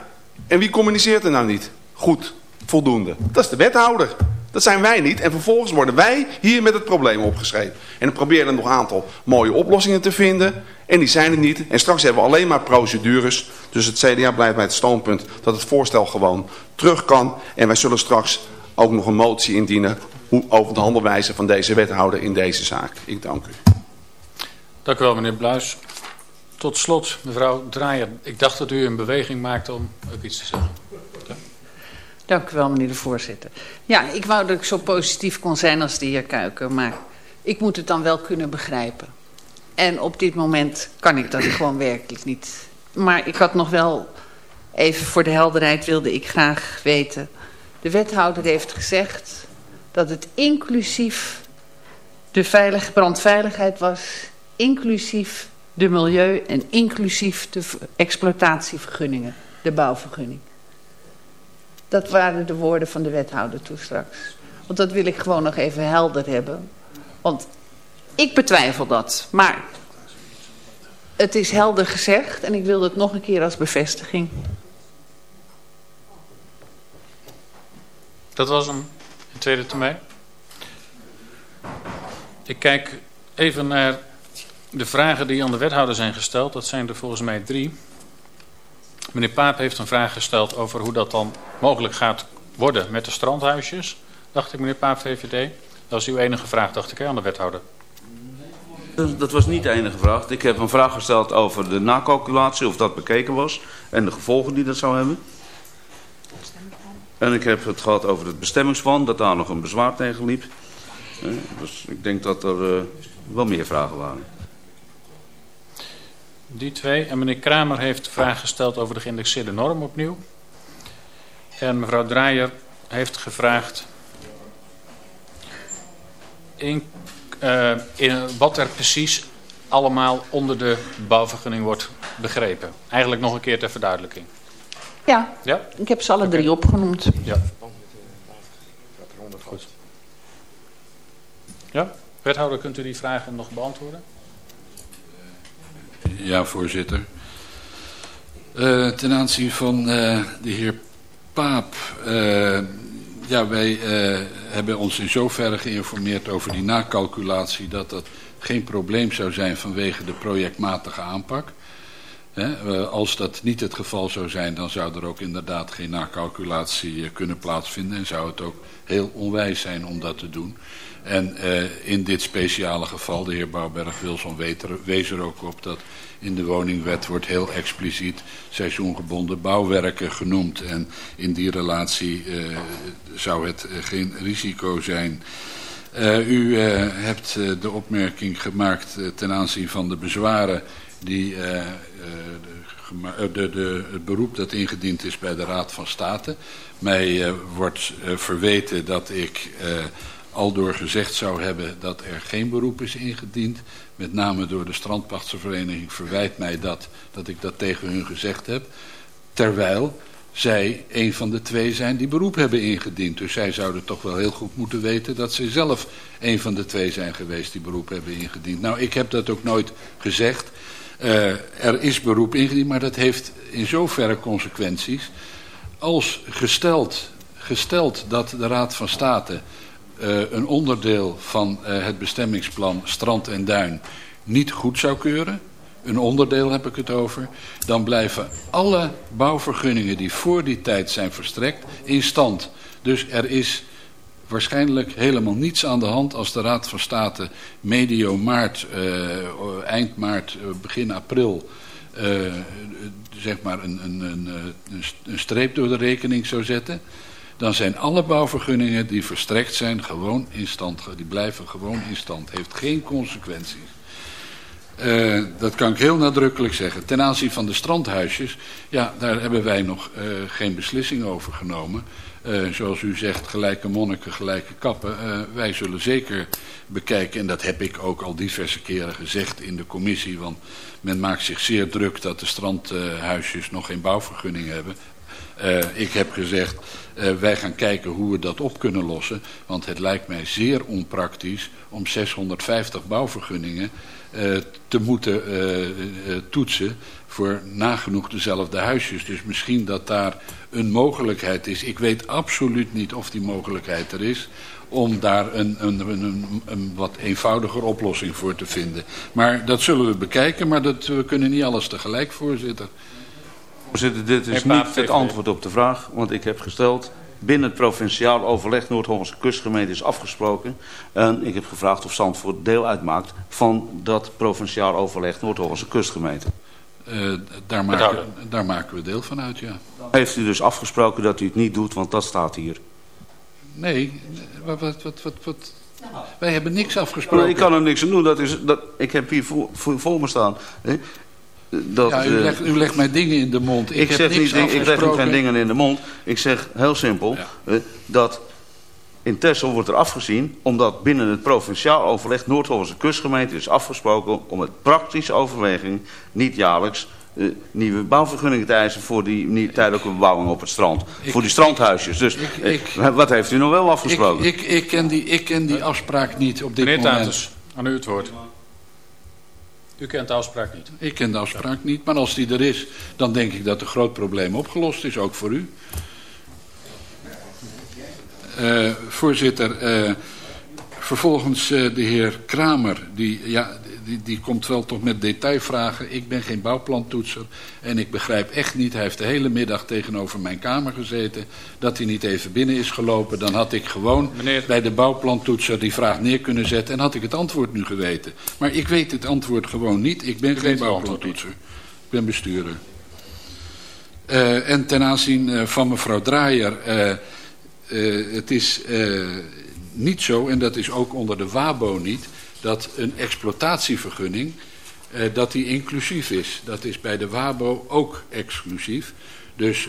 En wie communiceert er nou niet? Goed, voldoende. Dat is de wethouder. Dat zijn wij niet. En vervolgens worden wij hier met het probleem opgeschreven. En dan proberen we nog een aantal mooie oplossingen te vinden. En die zijn er niet. En straks hebben we alleen maar procedures. Dus het CDA blijft bij het standpunt dat het voorstel gewoon terug kan. En wij zullen straks ook nog een motie indienen over de handelwijze van deze wethouder in deze zaak. Ik dank u. Dank u wel meneer Bluis. Tot slot mevrouw Draaier. Ik dacht dat u een beweging maakte om ook iets te zeggen. Ja. Dank u wel meneer de voorzitter. Ja, ik wou dat ik zo positief kon zijn als de heer Kuiker. Maar ik moet het dan wel kunnen begrijpen. En op dit moment kan ik dat gewoon werkelijk niet. Maar ik had nog wel, even voor de helderheid wilde ik graag weten. De wethouder heeft gezegd dat het inclusief de veilig, brandveiligheid was, inclusief de milieu en inclusief de exploitatievergunningen, de bouwvergunning. Dat waren de woorden van de wethouder toen straks. Want dat wil ik gewoon nog even helder hebben. Want ik betwijfel dat, maar het is helder gezegd en ik wil het nog een keer als bevestiging. Dat was hem tweede termijn. Ik kijk even naar de vragen die aan de wethouder zijn gesteld. Dat zijn er volgens mij drie. Meneer Paap heeft een vraag gesteld over hoe dat dan mogelijk gaat worden met de strandhuisjes. Dacht ik, meneer Paap, VVD. Dat is uw enige vraag, dacht ik, aan de wethouder. Dat was niet de enige vraag. Ik heb een vraag gesteld over de nakalculatie, of dat bekeken was. En de gevolgen die dat zou hebben. En ik heb het gehad over het bestemmingsplan, dat daar nog een bezwaar tegen liep. Dus ik denk dat er uh, wel meer vragen waren. Die twee. En meneer Kramer heeft de vraag gesteld over de geïndexeerde norm opnieuw. En mevrouw Draaier heeft gevraagd in, uh, in wat er precies allemaal onder de bouwvergunning wordt begrepen. Eigenlijk nog een keer ter verduidelijking. Ja, ja? ik heb ze alle okay. drie opgenoemd. Ja. Goed. Ja, wethouder, kunt u die vragen nog beantwoorden? Ja, voorzitter. Uh, ten aanzien van uh, de heer Paap. Uh, ja, wij hebben ons in zoverre geïnformeerd over die nakalculatie... dat dat geen probleem zou zijn vanwege de projectmatige aanpak. Als dat niet het geval zou zijn, dan zou er ook inderdaad geen nakalculatie kunnen plaatsvinden... en zou het ook heel onwijs zijn om dat te doen... En uh, in dit speciale geval, de heer Bouwberg-Wilson wees er ook op dat in de woningwet wordt heel expliciet seizoengebonden bouwwerken genoemd. En in die relatie zou het geen risico zijn. u hebt de opmerking gemaakt ten aanzien van de bezwaren die de, de, de, het beroep dat ingediend is bij de Raad van State. Mij wordt verweten dat ik al door gezegd zou hebben dat er geen beroep is ingediend. Met name door de strandpachtsvereniging verwijt mij dat, dat ik dat tegen hun gezegd heb. Terwijl zij een van de twee zijn die beroep hebben ingediend. Dus zij zouden toch wel heel goed moeten weten dat zij zelf een van de twee zijn geweest die beroep hebben ingediend. Nou, ik heb dat ook nooit gezegd. Uh, er is beroep ingediend, maar dat heeft in zoverre consequenties. Als gesteld, gesteld dat de Raad van State uh, een onderdeel van uh, het bestemmingsplan strand en duin niet goed zou keuren, een onderdeel heb ik het over, dan blijven alle bouwvergunningen die voor die tijd zijn verstrekt in stand. Dus er is waarschijnlijk helemaal niets aan de hand als de Raad van State medio maart, uh, eind maart, begin april, uh, zeg maar een, een, een, een streep door de rekening zou zetten. Dan zijn alle bouwvergunningen die verstrekt zijn gewoon in stand. Die blijven gewoon in stand. Heeft geen consequenties. Dat kan ik heel nadrukkelijk zeggen. Ten aanzien van de strandhuisjes, ja, daar hebben wij nog geen beslissing over genomen. Uh, zoals u zegt, gelijke monniken, gelijke kappen. wij zullen zeker bekijken, en dat heb ik ook al diverse keren gezegd in de commissie, want men maakt zich zeer druk dat de strandhuisjes nog geen bouwvergunning hebben. ik heb gezegd, wij gaan kijken hoe we dat op kunnen lossen, want het lijkt mij zeer onpraktisch om 650 bouwvergunningen te moeten toetsen voor nagenoeg dezelfde huisjes. Dus misschien dat daar een mogelijkheid is. Ik weet absoluut niet of die mogelijkheid er is om daar een, een, een, een wat eenvoudiger oplossing voor te vinden. Maar dat zullen we bekijken, maar dat, we kunnen niet alles tegelijk, voorzitter. Voorzitter, dit is niet het antwoord op de vraag, want ik heb gesteld binnen het provinciaal overleg Noord-Hollandse kustgemeente is afgesproken. En ik heb gevraagd of Zandvoort deel uitmaakt van dat provinciaal overleg Noord-Hollandse kustgemeente. Uh, daar, maken, daar maken we deel van uit, ja. Heeft u dus afgesproken dat u het niet doet, want dat staat hier? Nee, wat, wat, wat, wat, wat. wij hebben niks afgesproken. Nou, ik kan er niks aan doen, dat is, dat, ik heb hier voor, voor, voor me staan. Hè? Dat, ja, u, legt, u legt mij dingen in de mond. Ik, ik zeg niet, ik leg u geen dingen in de mond. Ik zeg heel simpel ja. dat in Texel wordt er afgezien... omdat binnen het provinciaal overleg Noord-Hollandse kustgemeente is afgesproken... om het praktische overweging niet jaarlijks uh, nieuwe bouwvergunningen te eisen... voor die niet tijdelijke bebouwing op het strand. Ik, voor die strandhuisjes. Dus ik, wat heeft u nou wel afgesproken? Ik, ik, ken, die, ik ken die afspraak niet op dit Meneer moment. Meneer Tatus, aan u het woord. U kent de afspraak niet? Ik ken de afspraak niet, maar als die er is, dan denk ik dat een groot probleem opgelost is, ook voor u. Uh, voorzitter, uh, vervolgens uh, de heer Kramer, die, ja, die, die komt wel toch met detailvragen. Ik ben geen bouwplantoetser en ik begrijp echt niet, hij heeft de hele middag tegenover mijn kamer gezeten, dat hij niet even binnen is gelopen. Dan had ik gewoon Meneer... bij de bouwplantoetser die vraag neer kunnen zetten en had ik het antwoord nu geweten. Maar ik weet het antwoord gewoon niet, ik ben geen bouwplantoetser. Ik ben bestuurder. En ten aanzien van mevrouw Draaier, uh, het is niet zo, en dat is ook onder de WABO niet, dat een exploitatievergunning uh, dat die inclusief is. Dat is bij de WABO ook exclusief. Dus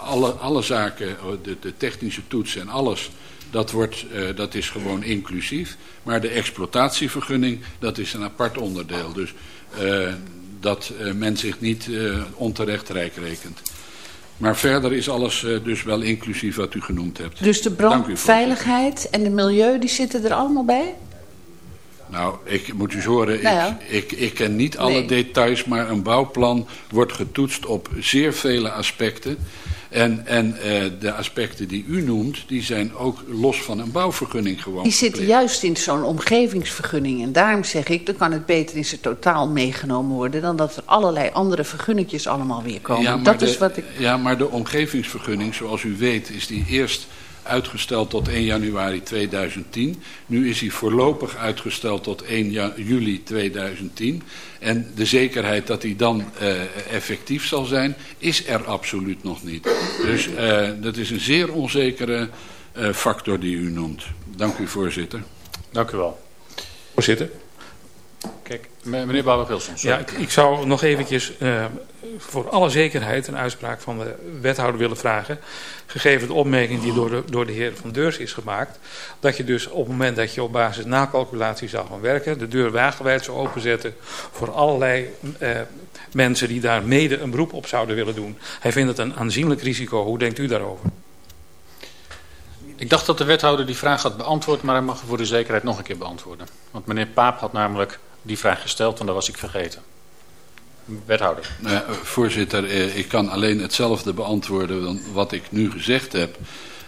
alle, alle zaken, de, de, technische toetsen en alles, dat, wordt, dat is gewoon inclusief. Maar de exploitatievergunning, dat is een apart onderdeel. Dus dat men zich niet onterecht rijk rekent. Maar verder is alles uh, dus wel inclusief wat u genoemd hebt. Dus de brandveiligheid en de milieu, die zitten er allemaal bij? Nou, ik moet u horen, nou ja. ik, ik, ik, ken niet alle nee. details, maar een bouwplan wordt getoetst op zeer vele aspecten. En, en uh, de aspecten die u noemt, die zijn ook los van een bouwvergunning gewoon. Die zitten juist in zo'n omgevingsvergunning. En daarom zeg ik, dan kan het beter in zijn totaal meegenomen worden... dan dat er allerlei andere vergunnetjes allemaal weer komen. Ja, dat de, is wat ik... ja, maar de omgevingsvergunning, zoals u weet, is die eerst uitgesteld tot 1 januari 2010. Nu is hij voorlopig uitgesteld tot 1 juli 2010. En de zekerheid dat hij dan uh, effectief zal zijn, is er absoluut nog niet. Dus uh, dat is een zeer onzekere uh, factor die u noemt. Dank u, voorzitter. Dank u wel. Voorzitter. Kijk, me- meneer Bouwer-Wilson. Ja, ik, ik zou nog eventjes eh, voor alle zekerheid een uitspraak van de wethouder willen vragen. Gegeven de opmerking die door de, door de heer Van Deurs is gemaakt. Dat je dus op het moment dat je op basis nakalculatie zou gaan werken... de deur wagenwijd zou openzetten voor allerlei eh, mensen die daar mede een beroep op zouden willen doen. Hij vindt het een aanzienlijk risico. Hoe denkt u daarover? Ik dacht dat de wethouder die vraag had beantwoord, maar hij mag voor de zekerheid nog een keer beantwoorden. Want meneer Paap had namelijk die vraag gesteld en dat was ik vergeten. Wethouder. Nou voorzitter, eh, ik kan alleen hetzelfde beantwoorden dan wat ik nu gezegd heb.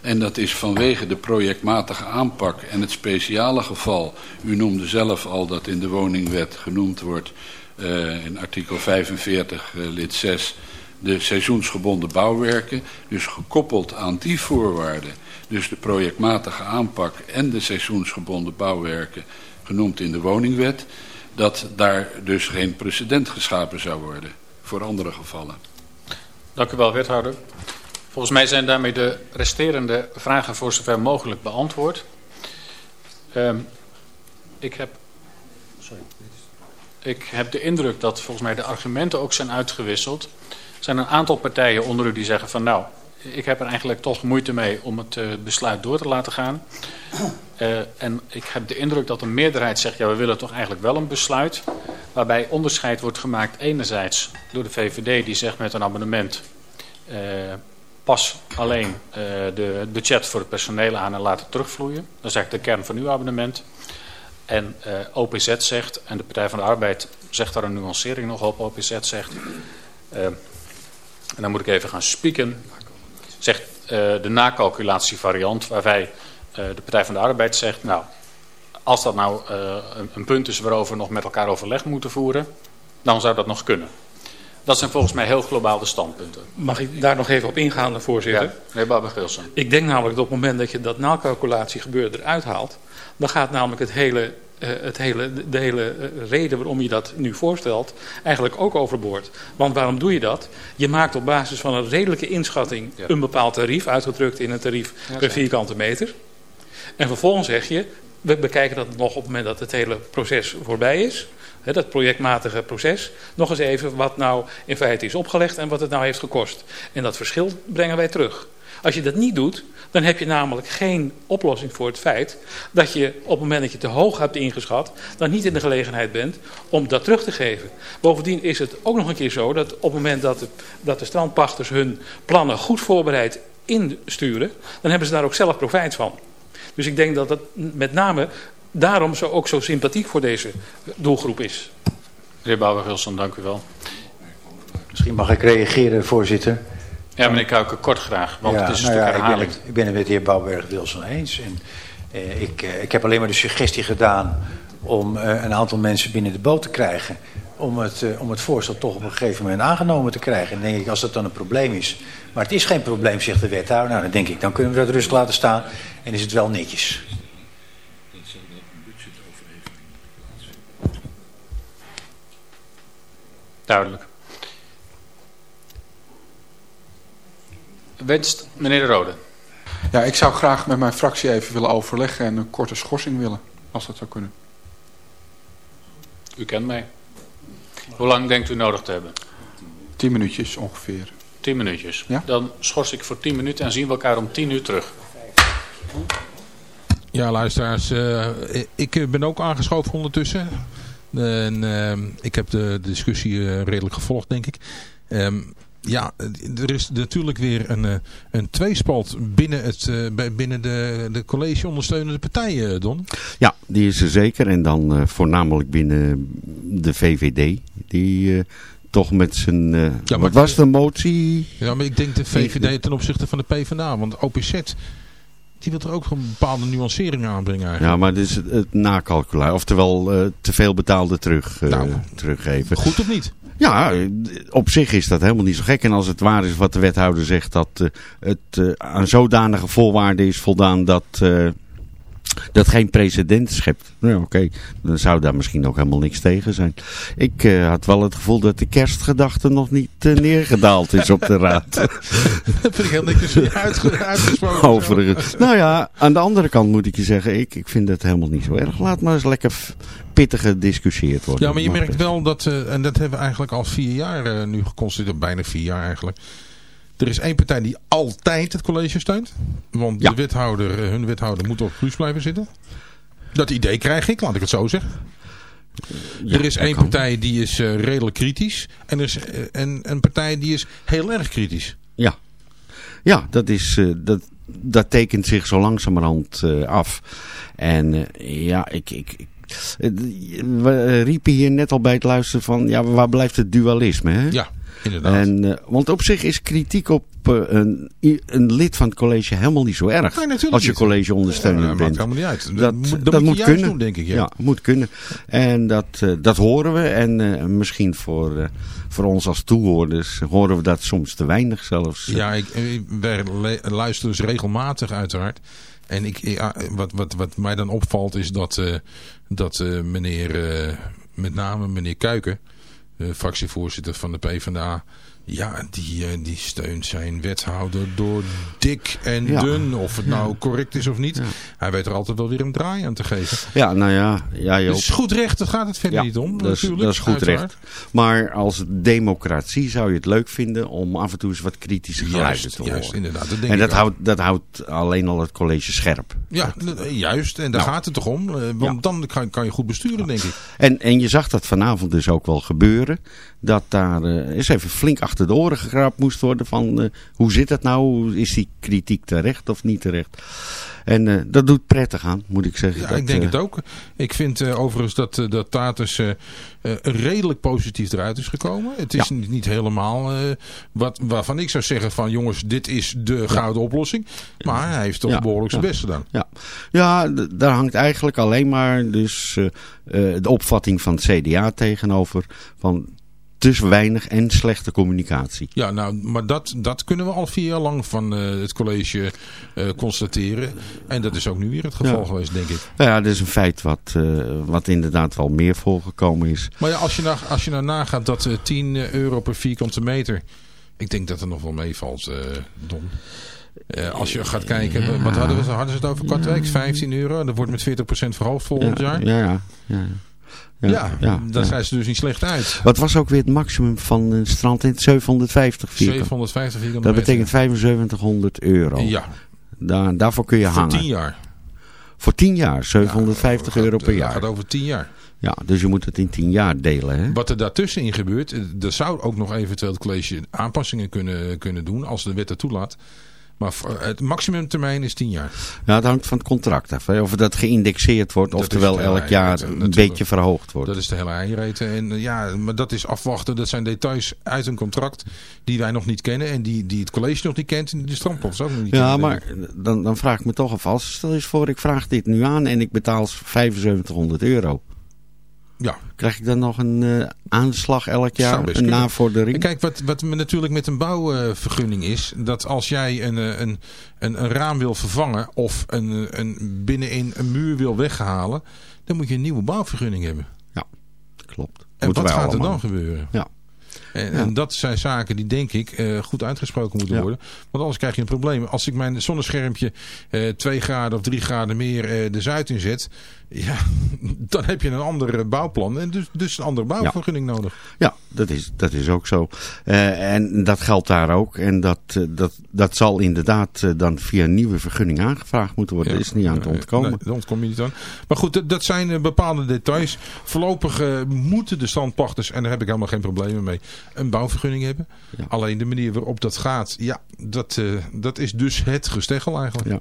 En dat is vanwege de projectmatige aanpak en het speciale geval. U noemde zelf al dat in de woningwet genoemd wordt eh, in artikel 45 eh, lid 6 de seizoensgebonden bouwwerken. Dus gekoppeld aan die voorwaarden, dus de projectmatige aanpak en de seizoensgebonden bouwwerken genoemd in de woningwet, dat daar dus geen precedent geschapen zou worden voor andere gevallen. Dank u wel, wethouder. Volgens mij zijn daarmee de resterende vragen voor zover mogelijk beantwoord. Ehm, ik, heb, sorry. ik heb de indruk dat volgens mij de argumenten ook zijn uitgewisseld. Er zijn een aantal partijen onder u die zeggen van nou, ik heb er eigenlijk toch moeite mee om het eh, besluit door te laten gaan. Eh, en ik heb de indruk dat een meerderheid zegt, ja we willen toch eigenlijk wel een besluit. Waarbij onderscheid wordt gemaakt enerzijds door de VVD die zegt met een abonnement... eh, pas alleen de, het budget voor het personeel aan en laat het terugvloeien. Dat is eigenlijk de kern van uw abonnement. En OPZ zegt, en de Partij van de Arbeid zegt daar een nuancering nog op, OPZ zegt... en dan moet ik even gaan spieken. Zegt eh, de nakalculatievariant waarbij eh, de Partij van de Arbeid zegt... nou, als dat nou eh, een, een punt is waarover we nog met elkaar overleg moeten voeren... dan zou dat nog kunnen. Dat zijn volgens mij heel globaal de standpunten. Mag ik daar nog even op ingaan, voorzitter? Ja, meneer Babbe-Gilsen. Ik denk namelijk dat op het moment dat je dat naalcalculatie gebeuren eruit haalt, dan gaat namelijk het hele, eh, het hele, de hele eh, reden waarom je dat nu voorstelt eigenlijk ook overboord. Want waarom doe je dat? Je maakt op basis van een redelijke inschatting Ja. een bepaald tarief, uitgedrukt in een tarief Ja, per vierkante meter. En vervolgens zeg je, we bekijken dat nog op het moment dat het hele proces voorbij is. Hè, dat projectmatige proces. Nog eens even wat nou in feite is opgelegd en wat het nou heeft gekost. En dat verschil brengen wij terug. Als je dat niet doet, dan heb je namelijk geen oplossing voor het feit dat je op het moment dat je te hoog hebt ingeschat, dan niet in de gelegenheid bent om dat terug te geven. Bovendien is het ook nog een keer zo dat op het moment dat de, dat de strandpachters hun plannen goed voorbereid insturen, dan hebben ze daar ook zelf profijt van. Dus ik denk dat het met name daarom zo, ook zo sympathiek voor deze doelgroep is. Meneer Bouwer-Gilsen, dank u wel. Misschien mag ik reageren, voorzitter. Ja, meneer Kuiken, kort graag, want ja, het is een nou stuk ja, ik ben, het, ik ben het met de heer Bouwberg-Wilson eens. En, eh, ik, eh, ik heb alleen maar de suggestie gedaan om eh, een aantal mensen binnen de boot te krijgen. Om het, eh, om het voorstel toch op een gegeven moment aangenomen te krijgen. En denk ik, als dat dan een probleem is. Maar het is geen probleem, zegt de wethouder. Nou, dan denk ik, dan kunnen we dat rustig laten staan. En is het wel netjes. Duidelijk. Wenst meneer De Rode. Ja, ik zou graag met mijn fractie even willen overleggen en een korte schorsing willen, als dat zou kunnen. U kent mij. Hoe lang denkt u nodig te hebben? Tien minuutjes ongeveer. Tien minuutjes. Ja. Dan schors ik voor tien minuten en zien we elkaar om tien uur terug. Ja, luisteraars, eh, ik ben ook aangeschoven ondertussen. En, eh, ik heb de, discussie eh, redelijk gevolgd, denk ik. Ehm, ja, er is natuurlijk weer een, eh, een tweespalt binnen, het, eh, bij- binnen de, de college ondersteunende partijen, Don. Ja, die is er zeker. En dan eh, voornamelijk binnen de VVD. Die eh, toch met zijn... eh, maar- wat was de motie? Ja, maar ik denk de VVD ten opzichte van de PvdA. Want OPZ, die wil er ook een bepaalde nuancering aanbrengen eigenlijk. Ja, maar dit is het, het nakalculeren. Oftewel eh, te veel betaalde terug, eh, Nou, teruggeven. Goed of niet? Ja, op zich is dat helemaal niet zo gek. En als het waar is wat de wethouder zegt, dat eh, het eh, aan zodanige voorwaarden is voldaan dat, eh, dat geen precedent schept. Nou, oké, dan zou daar misschien ook helemaal niks tegen zijn. Ik eh, had wel het gevoel dat de kerstgedachte nog niet eh, neergedaald is op de raad. Dat vind ik heel niks uitge- uitgesproken. Overigens. Nou ja, aan de andere kant moet ik je zeggen, ik, ik vind het helemaal niet zo erg. Laat maar eens lekker pittig gediscussieerd worden. Ja, maar je merkt wel dat, eh, en dat hebben we eigenlijk al vier jaar nu geconstateerd, bijna vier jaar eigenlijk. Er is één partij die altijd het college steunt. Want Ja. de wethouder, eh, hun wethouder moet op Guus blijven zitten. Dat idee krijg ik, laat ik het zo zeggen. Ja, er is één kan. partij die is eh, redelijk kritisch. En er is eh, een, een partij die is heel erg kritisch. Ja, ja dat, is, dat, dat tekent zich zo langzamerhand af. En ja, ik, ik, ik- we riepen hier net al bij het luisteren van, ja, waar blijft het dualisme? Hè? Ja, inderdaad. En, eh, want op zich is kritiek op eh, een, een lid van het college helemaal niet zo erg. Nee, als je college Ja, ondersteunend dat bent. maakt helemaal niet uit. Dat Dat, moet- dat kunnen. doen, denk ik, ja. Ja, moet kunnen. En dat, eh, dat horen we. En misschien voor, voor ons als toehoorders horen we dat soms te weinig zelfs. Ja, ik, wij luisteren dus regelmatig uiteraard. En ik, ja, wat, wat, wat mij dan opvalt is dat, dat meneer, met name meneer Kuiken, fractievoorzitter van de PvdA, ja, die, eh, die steunt zijn wethouder door dik en Ja. dun. Of het nou Ja. correct is of niet. Hij weet er altijd wel weer een draai aan te geven. Ja, nou ja. ja Joop. Het is goed recht, daar gaat het verder niet om. dat is, natuurlijk, dat is goed uiteraard. recht. Maar als democratie zou je het leuk vinden om af en toe eens wat kritische geluiden Juist, te juist, horen. inderdaad, dat denk en dat houdt, dat houdt alleen al het college scherp. Ja, eh, juist. En daar Nou. gaat het toch om. eh, Want dan kan, kan je goed besturen, denk ik. En, en je zag dat vanavond dus ook wel gebeuren. Dat daar eh, eens even flink achter de oren gegrapt moest worden van eh, hoe zit het nou? Is die kritiek terecht of niet terecht? En eh, dat doet prettig aan, moet ik zeggen. Ja, dat, ik denk het ook. Ik vind overigens dat, dat Tatus redelijk positief eruit is gekomen. Het is niet, niet helemaal wat, waarvan ik zou zeggen van jongens, dit is de gouden oplossing. Maar hij heeft toch Ja, behoorlijk zijn ja. best gedaan. Ja, ja daar hangt eigenlijk alleen maar dus, de opvatting van het CDA tegenover. Van te weinig en slechte communicatie. Ja, nou, maar dat, dat kunnen we al vier jaar lang van eh, het college eh, constateren. En dat is ook nu weer het geval Ja. geweest, denk ik. Nou ja, dat is een feit wat, eh, wat inderdaad wel meer voorgekomen is. Maar ja, als je nou, als je nou nagaat dat eh, 10 euro per vierkante meter... Ik denk dat er nog wel meevalt, Don. Als je gaat kijken, wat hadden, we, hadden ze het over Katwijk? 15 euro. Dat wordt met 40% verhoogd volgend ja, jaar. Ja, ja. ja, ja. Ja, daar ja. zijn ze dus niet slecht uit. Wat was ook weer het maximum van een strand in 750 vierkant? 750 vierkante Dat betekent 7500 euro. Ja, Daar, daarvoor kun je voor hangen. 10 jaar. Voor 10 jaar, 750 Ja, euro dat- per Dat jaar. gaat over 10 jaar. Ja, dus je moet het in 10 jaar delen. Hè? Wat er daartussenin gebeurt, eh, er zou ook nog eventueel het college aanpassingen kunnen, kunnen doen als de wet dat toelaat. Maar voor- het maximumtermijn is 10 jaar. Ja, het hangt van het contract af. Hè? Of dat geïndexeerd wordt, Dat oftewel elk jaar een natuurlijk. beetje verhoogd wordt. Dat is de hele eiereten. En eh, ja, maar dat is afwachten. Dat zijn details uit een contract die wij nog niet kennen. En die, die het college nog niet kent. En die de strandplaats ook nog niet Ja, maar dan, dan vraag ik me toch af. Als stel eens voor, ik vraag dit nu aan en ik betaal 7500 euro. Ja. Krijg ik dan nog een eh, aanslag elk jaar? Een navordering? En kijk, wat, wat me natuurlijk met een bouwvergunning is, dat als jij een, eh, een, een, een raam wil vervangen of een, eh, een, binnenin een muur wil weghalen, dan moet je een nieuwe bouwvergunning hebben. Ja, klopt. En Moeten wat gaat er dan gebeuren? Ja. En, Ja. en dat zijn zaken die denk ik goed uitgesproken moeten Ja. worden. Want anders krijg je een probleem. Als ik mijn zonneschermpje eh 2 graden of 3 graden meer de zuid inzet. Ja, dan heb je een ander bouwplan. En dus, dus een andere bouwvergunning nodig. Ja, dat is, dat is ook zo. Eh, en dat geldt daar ook. En dat, eh, dat, dat zal inderdaad eh, dan via een nieuwe vergunning aangevraagd moeten worden. Ja. Dat is niet aan te ontkomen. Nee, ontkom je niet aan. Maar goed, dat, dat zijn eh, bepaalde details. Voorlopig eh, moeten de standpachters, en daar heb ik helemaal geen problemen mee, een bouwvergunning hebben. Alleen de manier waarop dat gaat, ja, dat, eh, dat is dus het gesteggel eigenlijk. Ja.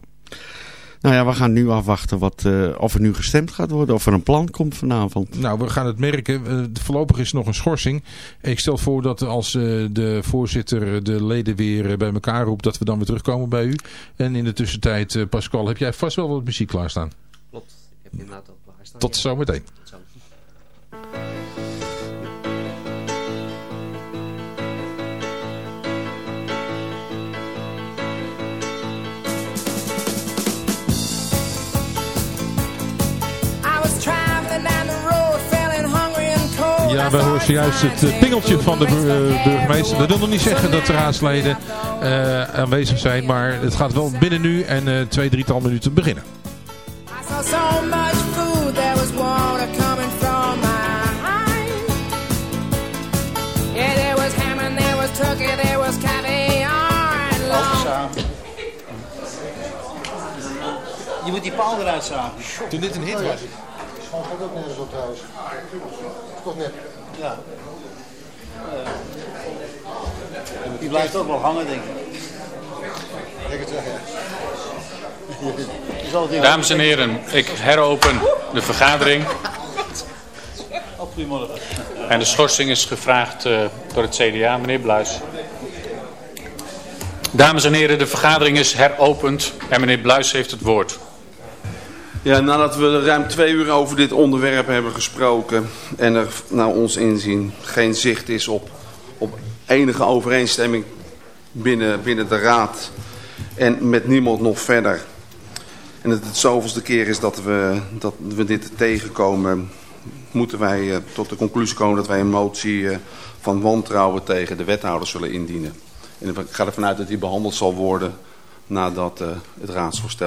Nou ja, we gaan nu afwachten wat, eh, of er nu gestemd gaat worden. Of er een plan komt vanavond. Nou, we gaan het merken. Eh, voorlopig is er nog een schorsing. Ik stel voor dat als eh, de voorzitter de leden weer bij elkaar roept, dat we dan weer terugkomen bij u. En in de tussentijd, eh, Pascal, heb jij vast wel wat muziek klaarstaan. Klopt, ik heb inderdaad al klaarstaan. Tot zometeen. Tot zo. Ja, we horen zojuist het eh, pingeltje van de eh, burgemeester. Dat wil nog niet zeggen dat de raadsleden eh, aanwezig zijn, maar het gaat wel binnen nu en eh, twee, drietal minuten beginnen. Je moet die paal eruit zagen. Toen dit een hit was. Schoon gaat ook nergens op trouwens. Toch net. Ja. Eh, die blijft ook wel hangen, denk ik. Denk het wel, ja. Dames en heren, ik heropen de vergadering. Oh. En de schorsing is gevraagd eh, door het CDA, meneer Bluis. Dames en heren, de vergadering is heropend en meneer Bluis heeft het woord. Ja, nadat we ruim twee uur over dit onderwerp hebben gesproken en er naar ons inzien geen zicht is op, op enige overeenstemming binnen, binnen de raad en met niemand nog verder. En het het zoveelste keer is dat we, dat we dit tegenkomen, moeten wij eh, tot de conclusie komen dat wij een motie eh, van wantrouwen tegen de wethouder zullen indienen. En ik ga ervan uit dat die behandeld zal worden nadat eh, het raadsvoorstel